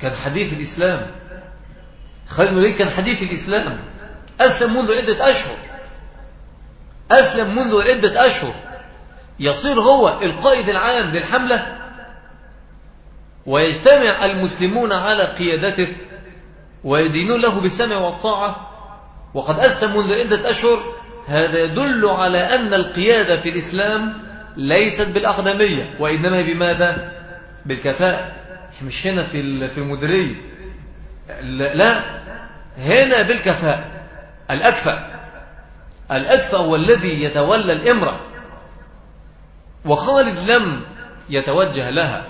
كان حديث الإسلام. خالد بن كان حديث الإسلام. أسلم منذ عدة أشهر. أسلم منذ عدة أشهر. يصير هو القائد العام للحملة ويجتمع المسلمون على قيادته ويدينون له بالسمع والطاعة. وقد أسلم منذ عدة أشهر. هذا يدل على أن القيادة في الإسلام ليست بالأقدمية وإنما بماذا؟ بالكفاءة. مش هنا في في المديرية. لا هنا بالكفاءة. الأكفأ الأكفأ هو الذي يتولى الإمرة وخالد لم يتوجه لها.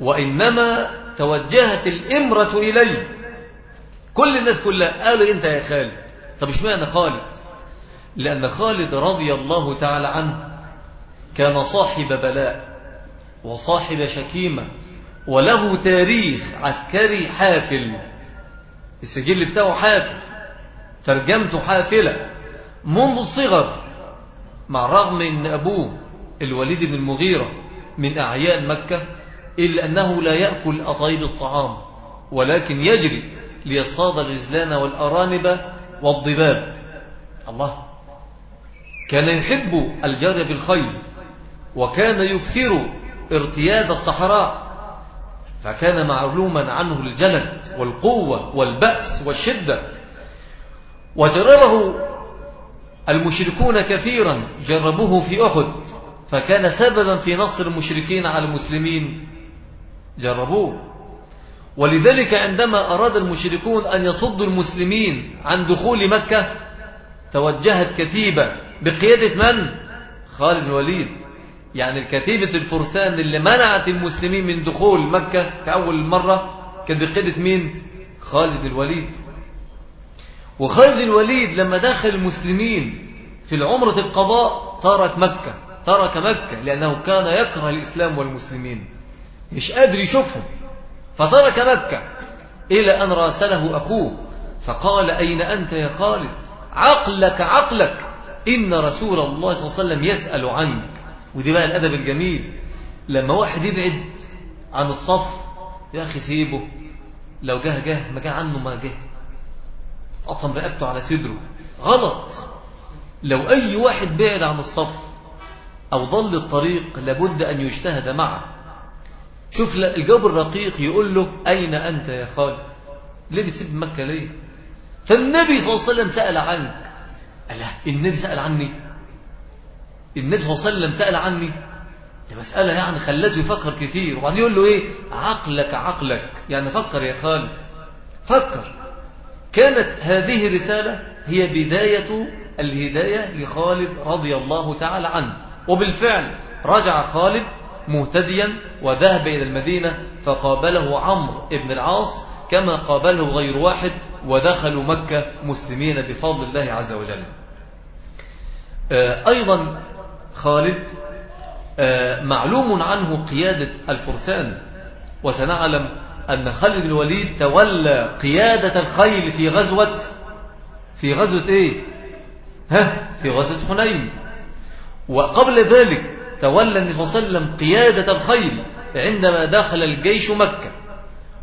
وإنما توجهت الإمرة إليه. كل الناس كلها قالوا أنت يا خالد؟ طب إشمعنى خالد؟ لأن خالد رضي الله تعالى عنه كان صاحب بلاء وصاحب شكيمة وله تاريخ عسكري حافل. السجل بتاعه حافل ترجمته حافلة منذ الصغر مع الرغم إن أبوه الوليد بن المغيرة من أعيان مكة إلا أنه لا يأكل أطيب الطعام ولكن يجري ليصطاد الغزلان والأرانب والضباب. الله كان يحب الجري بالخيل. وكان يكثر ارتياد الصحراء فكان معلوما عنه الجلد والقوة والبأس والشدة. وجربه المشركون كثيرا جربوه في أحد فكان سببا في نصر المشركين على المسلمين. جربوه. ولذلك عندما أراد المشركون أن يصدوا المسلمين عن دخول مكة توجهت كتيبة بقيادة من؟ خالد بن الوليد. يعني الكتيبة الفرسان اللي منعت المسلمين من دخول مكة في أول مرة كانت بقيادة مين؟ خالد الوليد. وخالد الوليد لما دخل المسلمين في العمرة القضاء ترك مكة ترك مكة لأنه كان يكره الإسلام والمسلمين. مش قادر يشوفهم. فترك مكة إلى أن راسله أخوه. فقال أين أنت يا خالد؟ عقلك عقلك. إن رسول الله صلى الله عليه وسلم يسأل عنك. ودي بقى الأدب الجميل. لما واحد يبعد عن الصف يا أخي سيبه. لو جه جه. ما جه عنه ما جه. تقطم رقبته على صدره. غلط. لو أي واحد بعد عن الصف أو ضل الطريق لابد أن يجتهد معه. شوف الجواب الرقيق يقول له أين أنت يا خالد؟ ليه بتسيب مكة ليه؟ فالنبي صلى الله عليه وسلم سأل عنك. قال النبي سأل عني. النبي صلى الله عليه وسلم سأل عني دي مسألة يعني خلته يفكر كتير. وبعدين يقول له إيه؟ عقلك عقلك. يعني فكر يا خالد. فكر. كانت هذه الرسالة هي بداية الهداية لخالد رضي الله تعالى عنه. وبالفعل رجع خالد مهتديا وذهب إلى المدينة فقابله عمرو بن العاص كما قابله غير واحد ودخلوا مكة مسلمين بفضل الله عز وجل. آه، أيضا خالد آه، معلوم عنه قيادة الفرسان. وسنعلم أن خالد بن الوليد تولى قيادة الخيل في غزوة في غزوة إيه؟ ها؟ في غزوة حنين. وقبل ذلك تولى النبي صلى الله عليه وسلم قيادة الخيل عندما دخل الجيش مكة.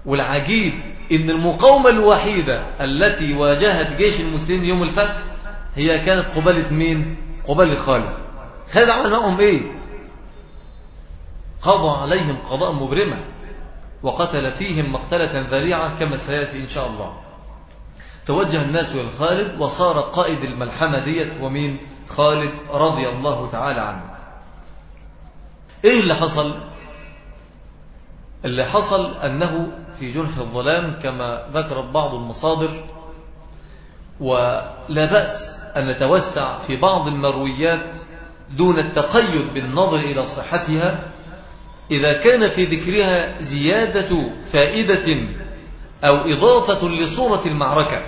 والعجيب إن المقاومة الوحيدة التي واجهت جيش المسلمين يوم الفتح هي كانت قبالة مين؟ قبالة خالد. خالد عمل معهم إيه؟ قضى عليهم قضاء مبرمة وقتل فيهم مقتلة ذريعة كما سيأتي إن شاء الله. توجه الناس إلى خالد وصار قائد الملحمة ديت ومين؟ خالد رضي الله تعالى عنه. إيه اللي حصل؟ اللي حصل أنه في جنح الظلام كما ذكرت بعض المصادر ولا بأس أن نتوسع في بعض المرويات دون التقيد بالنظر إلى صحتها إذا كان في ذكرها زيادة فائدة أو إضافة لصورة المعركة.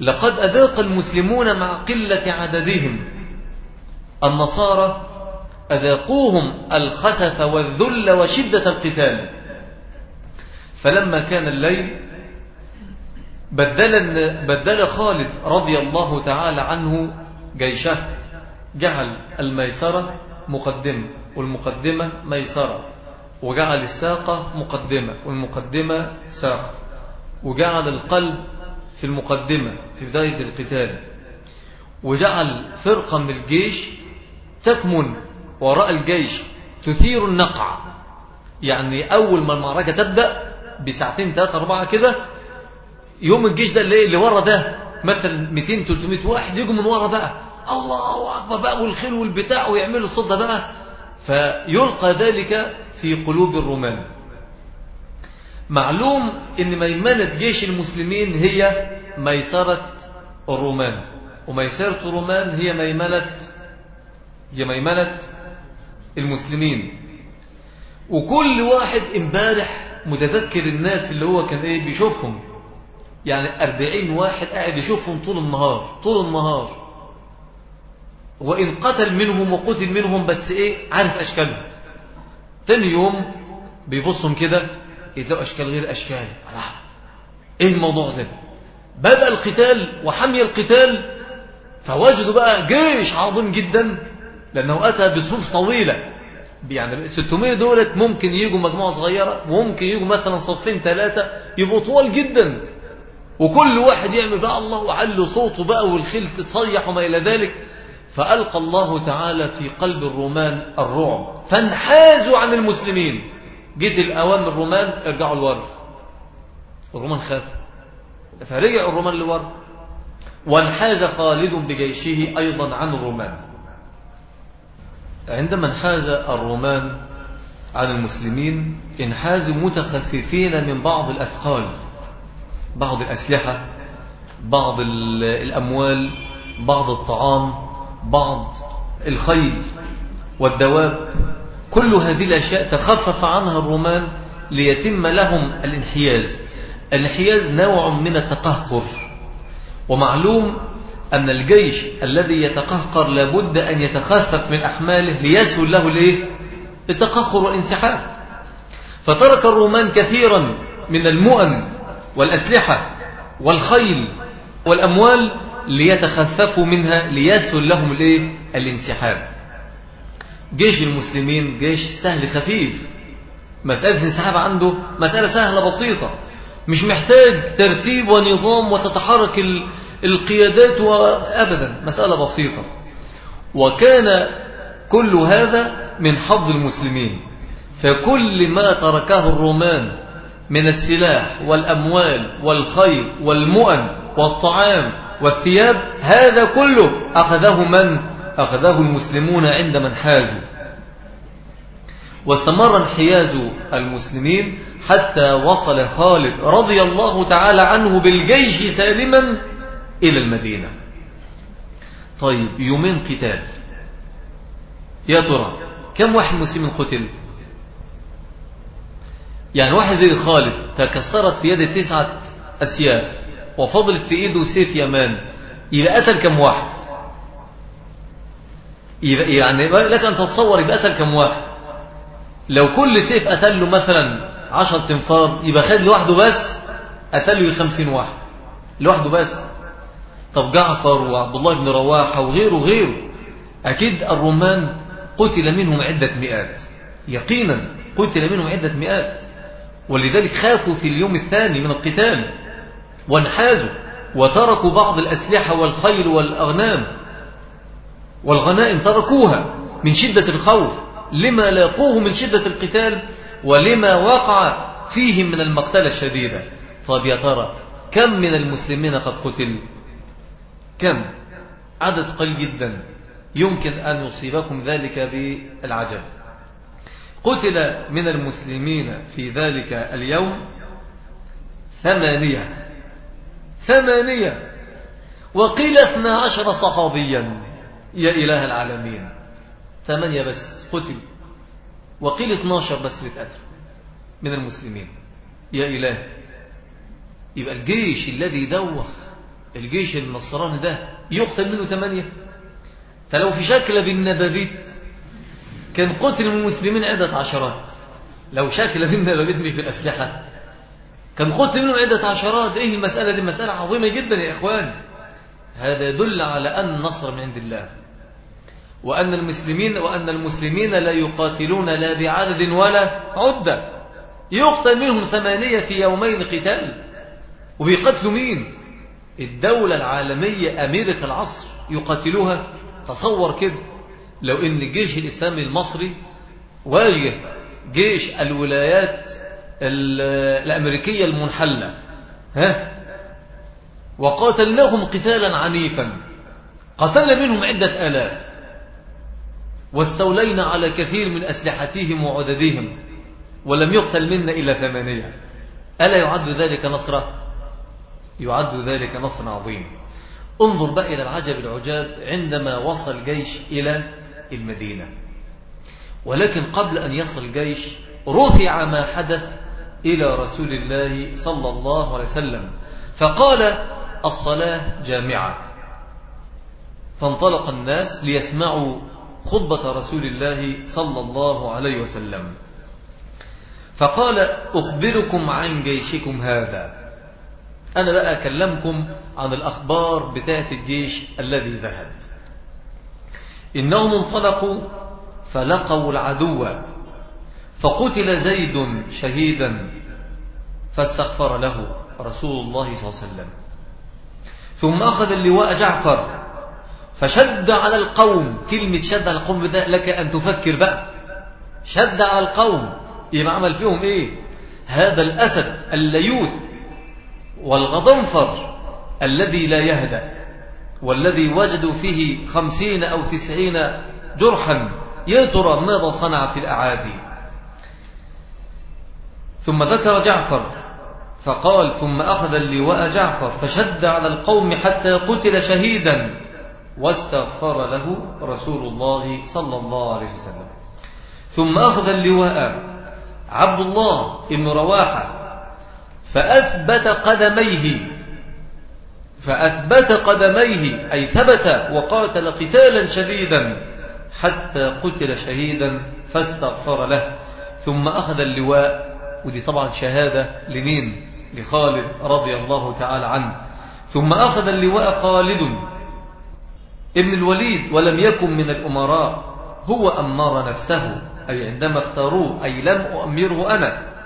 لقد أذاق المسلمون مع قلة عددهم النصارى أذاقوهم الخسف والذل وشدة القتال. فلما كان الليل بدل, بدل خالد رضي الله تعالى عنه جيشه جعل الميسرة مقدمة والمقدمة ميسرة وجعل الساقة مقدمة والمقدمة ساقة وجعل القلب في المقدمة في بداية القتال وجعل فرقة من الجيش تكمن وراء الجيش تثير النقع. يعني أول ما المعركة تبدأ بساعتين ثلاثة أربعة كده يوم الجيش ده اللي, اللي ورا ده مثلا 200 300 واحد يجوا من ورا بقى. الله أكبر بقى والخيل والبتاع ويعملوا الصد ده بقى. فيلقى ذلك في قلوب الرومان معلوم إن ميمنة جيش المسلمين هي ميسرة الرومان وميسرة الرومان هي ميمنة هي ميمنة المسلمين. وكل واحد امبارح متذكر الناس اللي هو كان إيه بيشوفهم. يعني أربعين واحد قاعد يشوفهم طول النهار طول النهار. وإن قتل منهم وقتل منهم بس إيه؟ عارف أشكالهم تاني يوم بيبصهم كده يلاقوا أشكال غير أشكال. إيه الموضوع ده؟ بدأ القتال وحمي القتال فوجدوا بقى جيش عظيم جدا لأنه أتى بصفوف طويلة. يعني 600 دولة ممكن يجوا مجموعة صغيرة وممكن يجوا مثلا صفين ثلاثة يبقوا طوال جدا. وكل واحد يعمل بقى الله وعلي صوته بقى والخيل تتصيح وما إلى ذلك. فألقى الله تعالى في قلب الرومان الرعب. فانحازوا عن المسلمين. جيت الأوام الرومان ارجعوا لورا الرومان خاف. فرجع الرومان لورا وانحاز خالد بجيشه أيضا عن الرومان. عندما انحاز الرومان عن المسلمين انحازوا متخففين من بعض الأثقال بعض الأسلحة بعض الأموال بعض الطعام. بعض الخيل والدواب كل هذه الأشياء تخفف عنها الرومان ليتم لهم الانحياز. الانحياز نوع من التقهقر. ومعلوم أن الجيش الذي يتقهقر لابد أن يتخفف من أحماله ليسهل له ليه؟ التقهر والانسحاب. فترك الرومان كثيرا من المؤن والأسلحة والخيل والأموال ليتخففوا منها ليسهل لهم الايه الانسحاب. جيش المسلمين جيش سهل خفيف. مسألة الانسحاب عنده مسألة سهلة بسيطة. مش محتاج ترتيب ونظام وتتحرك القيادات أبدا. مسألة بسيطة. وكان كل هذا من حظ المسلمين. فكل ما تركه الرومان من السلاح والأموال والخير والمؤن والطعام والثياب هذا كله أخذه من؟ أخذه المسلمون عندما انحازوا واستمر انحياز المسلمين حتى وصل خالد رضي الله تعالى عنه بالجيش سالما إلى المدينة. طيب يومين قتال. يا ترى كم واحد مسلم قتل؟ يعني واحد زي خالد تكسرت في يده تسعة أسياف. وفضلت في إيده سيف يمان. يبقى قتل كم واحد. يعني لك أن تتصور يبقى قتل كم واحد. لو كل سيف قتل له مثلا عشر تنفار يبقى خد لوحده بس قتل له خمسين واحد. لوحده بس. طب جعفر وعبد الله بن رواحة وغيره وغيره. أكيد الرومان قتل منهم عدة مئات. يقينا قتل منهم عدة مئات. ولذلك خافوا في اليوم الثاني من القتال. وانحازوا وتركوا بعض الأسلحة والخيل والأغنام والغنائم تركوها من شدة الخوف. لما لاقوه من شدة القتال ولما وقع فيهم من المقتلة الشديدة طيب يا ترى كم من المسلمين قد قتل؟ كم؟ عدد قليل جدا. يمكن أن يصيبكم ذلك بالعجب. قتل من المسلمين في ذلك اليوم ثمانية. ثمانية. وقيل اثنا عشر صحابيا. يا إله العالمين. ثمانية بس قتل. وقيل اثناشر بس اللي اتقتل من المسلمين. يا إله. يبقى الجيش الذي دوخ الجيش النصراني ده يقتل منه ثمانية. فلو في شكل بالنبابيت كان قتل من المسلمين عدة عشرات. لو شكل بالنبابيت مش بالأسلحة. كان قتل منهم عدة عشرات. إيه المسألة دي؟ مسألة عظيمة جدا يا إخوان. هذا يدل على أن النصر من عند الله وأن المسلمين وأن المسلمين لا يقاتلون لا بعدد ولا عدة. يقتل منهم ثمانية في يومين قتال. وبيقتلوا مين؟ الدولة العالمية أميرة العصر. يقاتلوها. تصور كده. لو إن الجيش الإسلامي المصري واجه جيش الولايات الأمريكية المنحلة ها؟ وقاتلناهم قتالا عنيفا. قتل منهم عدة آلاف. واستولينا على كثير من أسلحتهم وعددهم ولم يقتل منا إلا ثمانية. ألا يعد ذلك نصرا يعد ذلك نصرا عظيما انظر بقى إلى العجب العجاب عندما وصل الجيش إلى المدينة. ولكن قبل أن يصل الجيش رفع ما حدث إلى رسول الله صلى الله عليه وسلم. فقال الصلاة جامعة. فانطلق الناس ليسمعوا خطبة رسول الله صلى الله عليه وسلم. فقال أخبركم عن جيشكم هذا. أنا بقى أكلمكم عن الأخبار بتاعة الجيش الذي ذهب. إنهم انطلقوا فلقوا العدو. فقتل زيد شهيدا فاستغفر له رسول الله صلى الله عليه وسلم. ثم أخذ اللواء جعفر فشد على القوم. كلمة شد على القوم ده لك أن تفكر بقى. شد على القوم. يبقى عمل فيهم إيه؟ هذا الأسد الليوث والغضنفر الذي لا يهدأ والذي وجدوا فيه خمسين أو تسعين جرحا يا ترى ماذا صنع في الأعادي؟ ثم ذكر جعفر فقال ثم أخذ اللواء جعفر فشد على القوم حتى قتل شهيدا واستغفر له رسول الله صلى الله عليه وسلم. ثم أخذ اللواء عبد الله بن رواحة فأثبت قدميه فأثبت قدميه أي ثبت وقاتل قتالا شديدا حتى قتل شهيدا فاستغفر له. ثم أخذ اللواء ودي طبعا شهادة لمين؟ لخالد رضي الله تعالى عنه. ثم أخذ اللواء خالد ابن الوليد ولم يكن من الأمراء. هو أمر نفسه أي عندما اختاروه أي لم أؤمره أنا.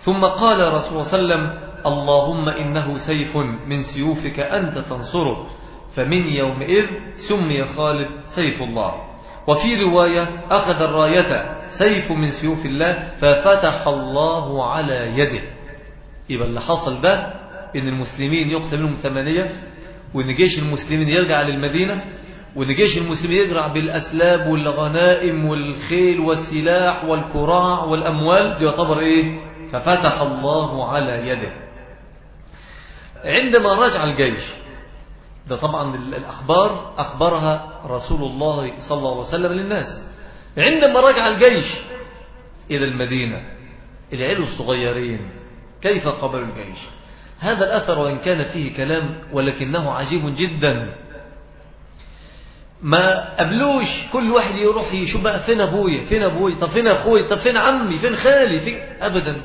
ثم قال رسول الله صلى الله عليه وسلم اللهم إنه سيف من سيوفك أنت تنصره. فمن يومئذ سمي خالد سيف الله. وفي رواية أخذ الراية سيف من سيوف الله ففتح الله على يده. يبقى اللي حصل ده إن المسلمين يقتل منهم ثمانية وإن جيش المسلمين يرجع للمدينة وإن جيش المسلمين يجرع بالأسلاب والغنائم والخيل والسلاح والكراع والأموال يعتبر إيه؟ ففتح الله على يده. عندما رجع الجيش ده طبعا الأخبار أخبرها رسول الله صلى الله عليه وسلم للناس. عندما رجع الجيش إلى المدينة العيال الصغيرين كيف قبلوا الجيش؟ هذا الأثر وإن كان فيه كلام ولكنه عجيب جدا. ما قبلوش كل واحد يروح يشوف بقى فين أبويا فين أبويا طب فين أخوي طب فين عمي فين خالي فين؟ أبدا.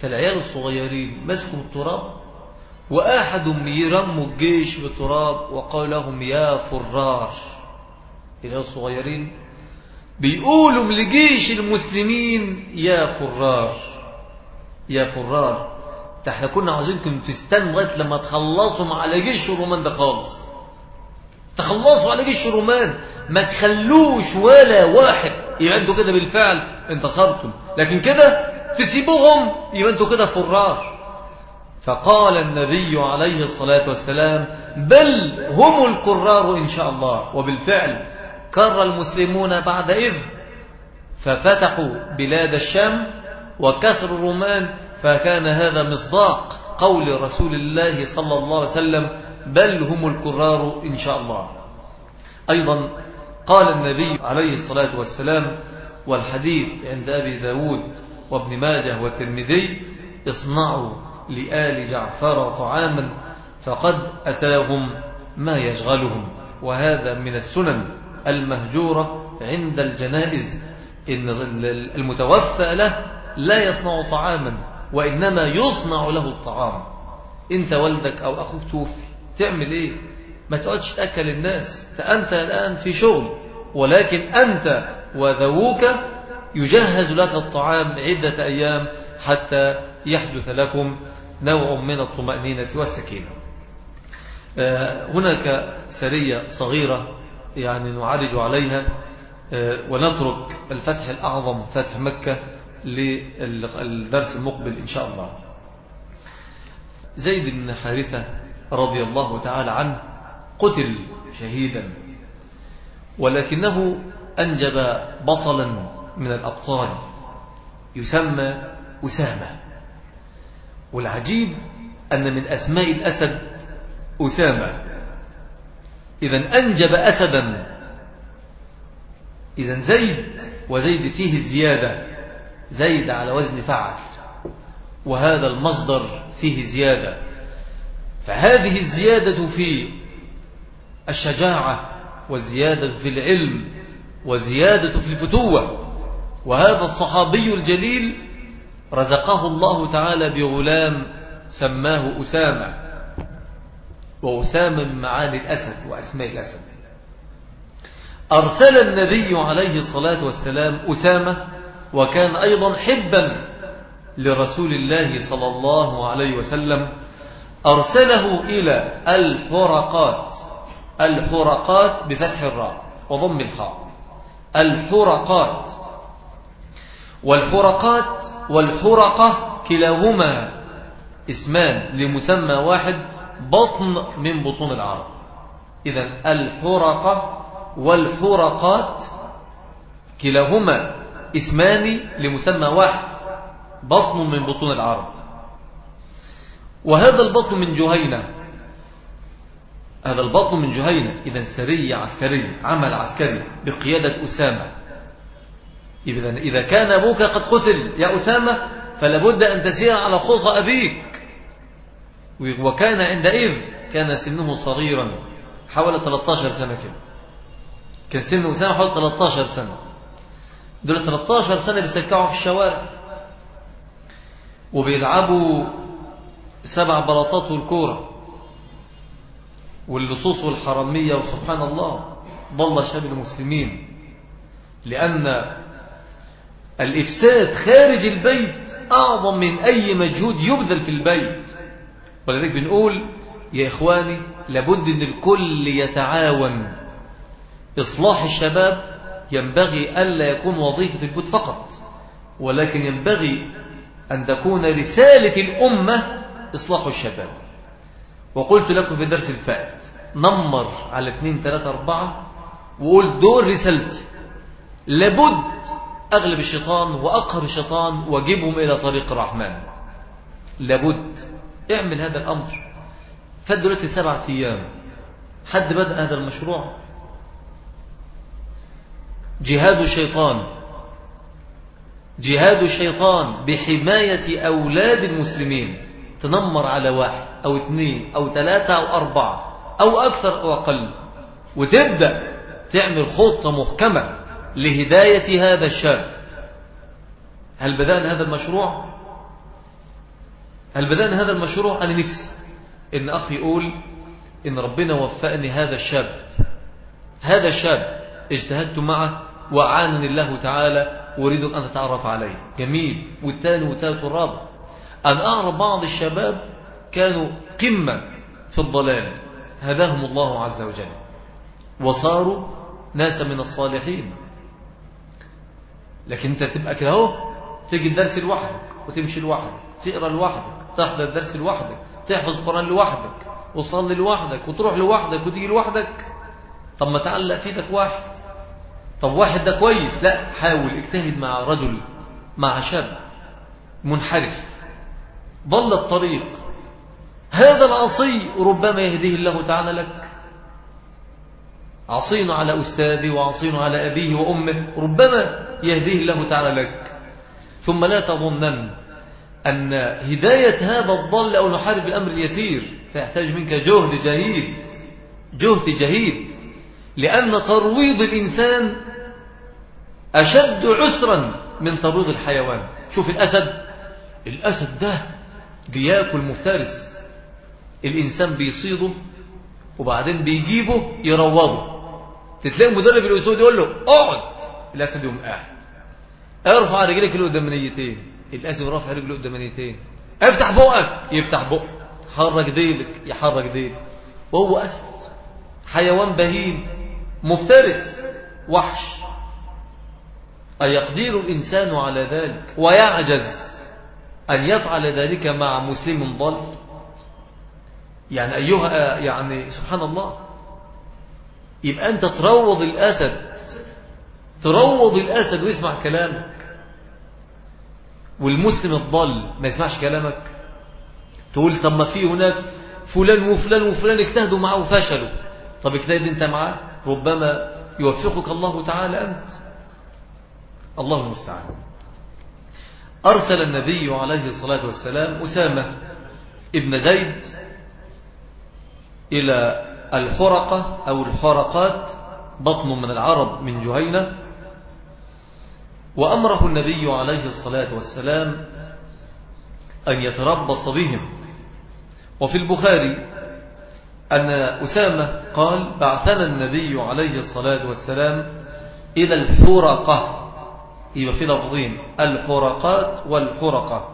فالعيال الصغيرين مسكوا التراب وأحدهم يرموا الجيش بالتراب وقال لهم يا فرار. العيال الصغيرين بيقولوا لجيش المسلمين يا فرار. يا فرار إحنا كنا عاوزينكم تستنوا لغاية لما تخلصوا على جيش الرومان ده خالص. تخلصوا على جيش الرومان ما تخلوش ولا واحد يبقى أنتوا كده بالفعل انتصرتم. لكن كده تسيبوهم يبقى أنتوا كده فرار. فقال النبي عليه الصلاة والسلام بل هم الكرار إن شاء الله. وبالفعل كر المسلمون بعد إذ ففتحوا بلاد الشام وكسر الرومان فكان هذا مصداق قول رسول الله صلى الله عليه وسلم بل هم الكرار إن شاء الله. أيضا قال النبي عليه الصلاة والسلام والحديث عند أبي داود وابن ماجه والترمذي اصنعوا لآل جعفر طعاما فقد أتاهم ما يشغلهم. وهذا من السنن المهجورة عند الجنائز. إن المتوفى له لا يصنع طعاما وإنما يصنع له الطعام. أنت والدك أو أخوك توفي تعمل إيه؟ ما تقعدش تأكل الناس. أنت الآن في شغل ولكن أنت وذووك يجهز لك الطعام عدة أيام حتى يحدث لكم نوع من الطمأنينة والسكينة. هناك سرية صغيرة يعني نعالج عليها ونترك الفتح الأعظم فتح مكة للدرس المقبل إن شاء الله. زيد بن حارثة رضي الله تعالى عنه قتل شهيدا ولكنه أنجب بطلا من الأبطال يسمى أسامة. والعجيب أن من أسماء الأسد أسامة. إذا أنجب أسدا. إذا زيد وزيد فيه الزيادة. زيد على وزن فعل. وهذا المصدر فيه زيادة. فهذه الزيادة في الشجاعة والزيادة في العلم وزيادة في الفتوة. وهذا الصحابي الجليل رزقه الله تعالى بغلام سماه أسامة. وأسامة من معاني الأسد وأسماء الأسد. أرسل النبي عليه الصلاة والسلام أسامة وكان أيضا حبا لرسول الله صلى الله عليه وسلم. أرسله إلى الحرقات الحرقات بفتح الراء وضم الحاء الحرقات. والحرقات والحرقة كلاهما اسمان لمسمى واحد بطن من بطون العرب. إذا الحرقة والحرقات كلاهما اسمان لمسمى واحد بطن من بطون العرب. وهذا البطن من جهينة. هذا البطن من جهينة. إذا سرية عسكرية عمل عسكري بقيادة أسامة. إذا إذا كان أبوك قد قتل يا أسامة فلابد أن تسير على خطى أبيك. وكان عندئذ كان سنه صغيرا حوالي 13 سنة كده. كان سن أسامة حوالي 13 سنة. دول 13 سنة بيسكعوا في الشوارع. وبيلعبوا سبع بلاطات والكورة. واللصوص والحرامية وسبحان الله ضل شاب المسلمين. لأن الإفساد خارج البيت أعظم من أي مجهود يبذل في البيت. ولذلك بنقول يا إخواني لابد أن الكل يتعاون. إصلاح الشباب ينبغي ألا يكون وظيفة البيت فقط ولكن ينبغي أن تكون رسالة الأمة إصلاح الشباب. وقلت لكم في درس الفائت نمر على اثنين ثلاثة أربعة وقول دول رسالتي. لابد أغلب الشيطان وأقهر الشيطان وجبهم إلى طريق الرحمن. لابد اعمل هذا الأمر. فات دلوقتي سبعة أيام. حد بدأ هذا المشروع. جهاد الشيطان. جهاد الشيطان بحماية أولاد المسلمين. تنمر على واحد أو اثنين أو ثلاثة أو أربعة أو أكثر أو أقل. وتبدأ تعمل خطة محكمة. لهداية هذا الشاب. هل بدأنا هذا المشروع؟ هل بدأنا هذا المشروع أنا نفسي إن أخي يقول إن ربنا وفقني هذا الشاب. هذا الشاب اجتهدت معه وأعانني الله تعالى أريدك أن تتعرف عليه. جميل. والثاني والثالث والرابع. أن أعرف بعض الشباب كانوا قمة في الضلال. هداهم الله عز وجل. وصاروا ناس من الصالحين. لكن انت تبقى كده اهو تيجي الدرس لوحدك وتمشي لوحدك تقرأ لوحدك تحضر الدرس لوحدك تحفظ القران لوحدك وتصلي لوحدك وتروح لوحدك وتيجي لوحدك. طب ما تعلق في إيدك واحد. طب واحد ده كويس. لا حاول اجتهد مع رجل مع شاب منحرف. ضل الطريق. هذا العصي ربما يهديه الله تعالى لك. عصين على أستاذه وعصين على أبيه وأمه. ربما يهديه الله تعالى لك. ثم لا تظنن أن هداية هذا الضل أو المحارب الأمر يسير فيحتاج منك جهد جهيد جهد جهيد لأن ترويض الإنسان أشد عسرا من ترويض الحيوان. شوف الأسد الأسد ده بياكل مفترس الإنسان بيصيده وبعدين بيجيبه يروضه. تتلاقي مدرب الأسود يقول له أقعد. الأسد يقوم قاعد أرفع رجلك القدامانيتين الأسد رافع رجله القدامانيتين افتح بقك يفتح بقه حرك ديلك. يحرك ديلك. وهو أسد. حيوان بهيم. مفترس. وحش. أيقدر الإنسان على ذلك؟ ويعجز. أن يفعل ذلك مع مسلم ضل. يعني أيها يعني سبحان الله. يبقى أنت تروض الأسد تروض الأسد ويسمع كلامك. والمسلم الضل ما يسمعش كلامك. تقول طب ما في هناك فلان وفلان وفلان اجتهدوا معه وفشلوا. طب اجتهد انت معاه. ربما يوفقك الله تعالى أنت. الله المستعان. أرسل النبي عليه الصلاة والسلام أسامة ابن زيد إلى الحرقة أو الحرقات بطن من العرب من جهينة وأمره النبي عليه الصلاة والسلام أن يتربص بهم. وفي البخاري أن أسامة قال بعثنا النبي عليه الصلاة والسلام إلى الحرقة. يبقى في لفظين الحرقات والحرقة.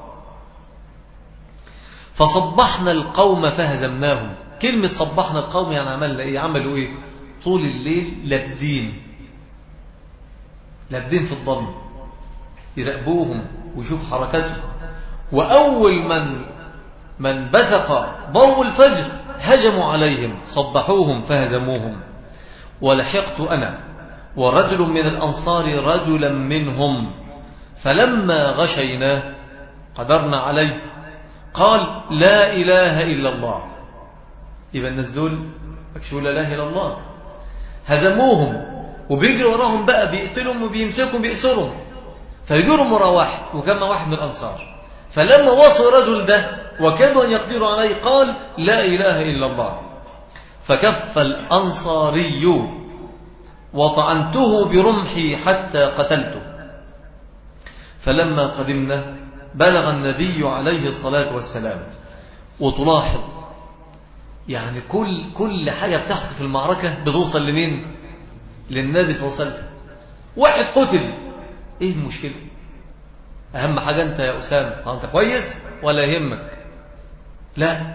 فصبحنا القوم فهزمناهم. كلمة صبحنا القوم يعني عملنا إيه؟ عملوا إيه؟ طول الليل لابدين. لابدين في الظلم يراقبوهم ويشوف حركاتهم. وأول من من بثق ضوء الفجر هجموا عليهم صبحوهم فهزموهم. ولحقت أنا ورجل من الأنصار رجلا منهم فلما غشيناه قدرنا عليه. قال لا إله إلا الله. يبقى الناس دول اكشفوا لا إله إلا الله. هزموهم وبيجري وراهم بقى بيقتلهم وبيمسكهم بيأسرهم فيجرهم ورا واحد وكان واحد من الأنصار. فلما وصل الرجل ده وكادوا أن يقدروا عليه قال لا إله إلا الله. فكف الأنصاري. وطعنته برمحي حتى قتلته. فلما قدمنا بلغ النبي عليه الصلاة والسلام. وتلاحظ يعني كل كل حاجة بتحصل في المعركة بتوصل لمين؟ للنبي صلى الله عليه وسلم. واحد قتل. إيه المشكلة؟ أهم حاجة أنت يا أسامة أنت كويس ولا يهمك؟ لا.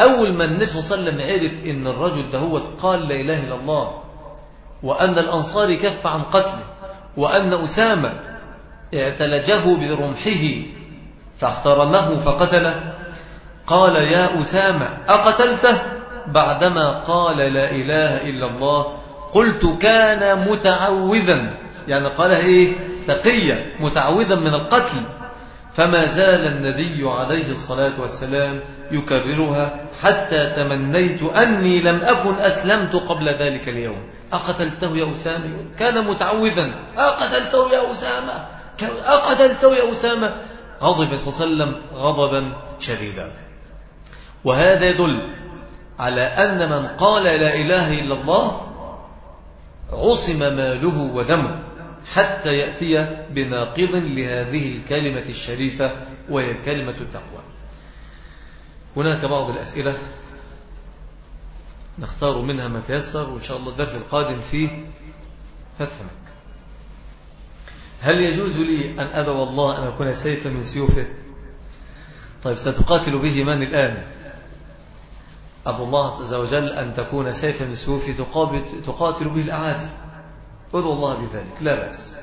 أول ما النبي صلى الله عليه وسلم عرف إن الرجل ده هو قال لا إله إلا الله وأن الأنصار كف عن قتله وأن أسامة اعتلجه برمحه فاخترمه فقتله قال يا أسامة أقتلته؟ بعدما قال لا إله إلا الله قلت كان متعوذا. يعني قال إيه؟ تقيا متعوذا من القتل. فما زال النبي عليه الصلاة والسلام يكررها حتى تمنيت أني لم أكن أسلمت قبل ذلك اليوم. أقتلته يا أسامة؟ كان متعوذا. أقتلته يا أسامة؟ أقتلته يا أسامة؟ غضب صلى الله عليه وسلم غضبا شديدا. وهذا يدل على أن من قال لا إله إلا الله عصم ماله ودمه. حتى يأتي بناقض لهذه الكلمة الشريفة وهي كلمة التقوى. هناك بعض الأسئلة نختار منها ما تيسر وإن شاء الله الدرس القادم فيه فتح مكة. هل يجوز لي أن أدعو الله أن أكون سيفا من سيوفه؟ طيب ستقاتل به من الآن؟ أبو الله عز وجل أن تكون سيفا من سيوفه تقاتل به الأعادي ادعو الله بذلك لا بأس.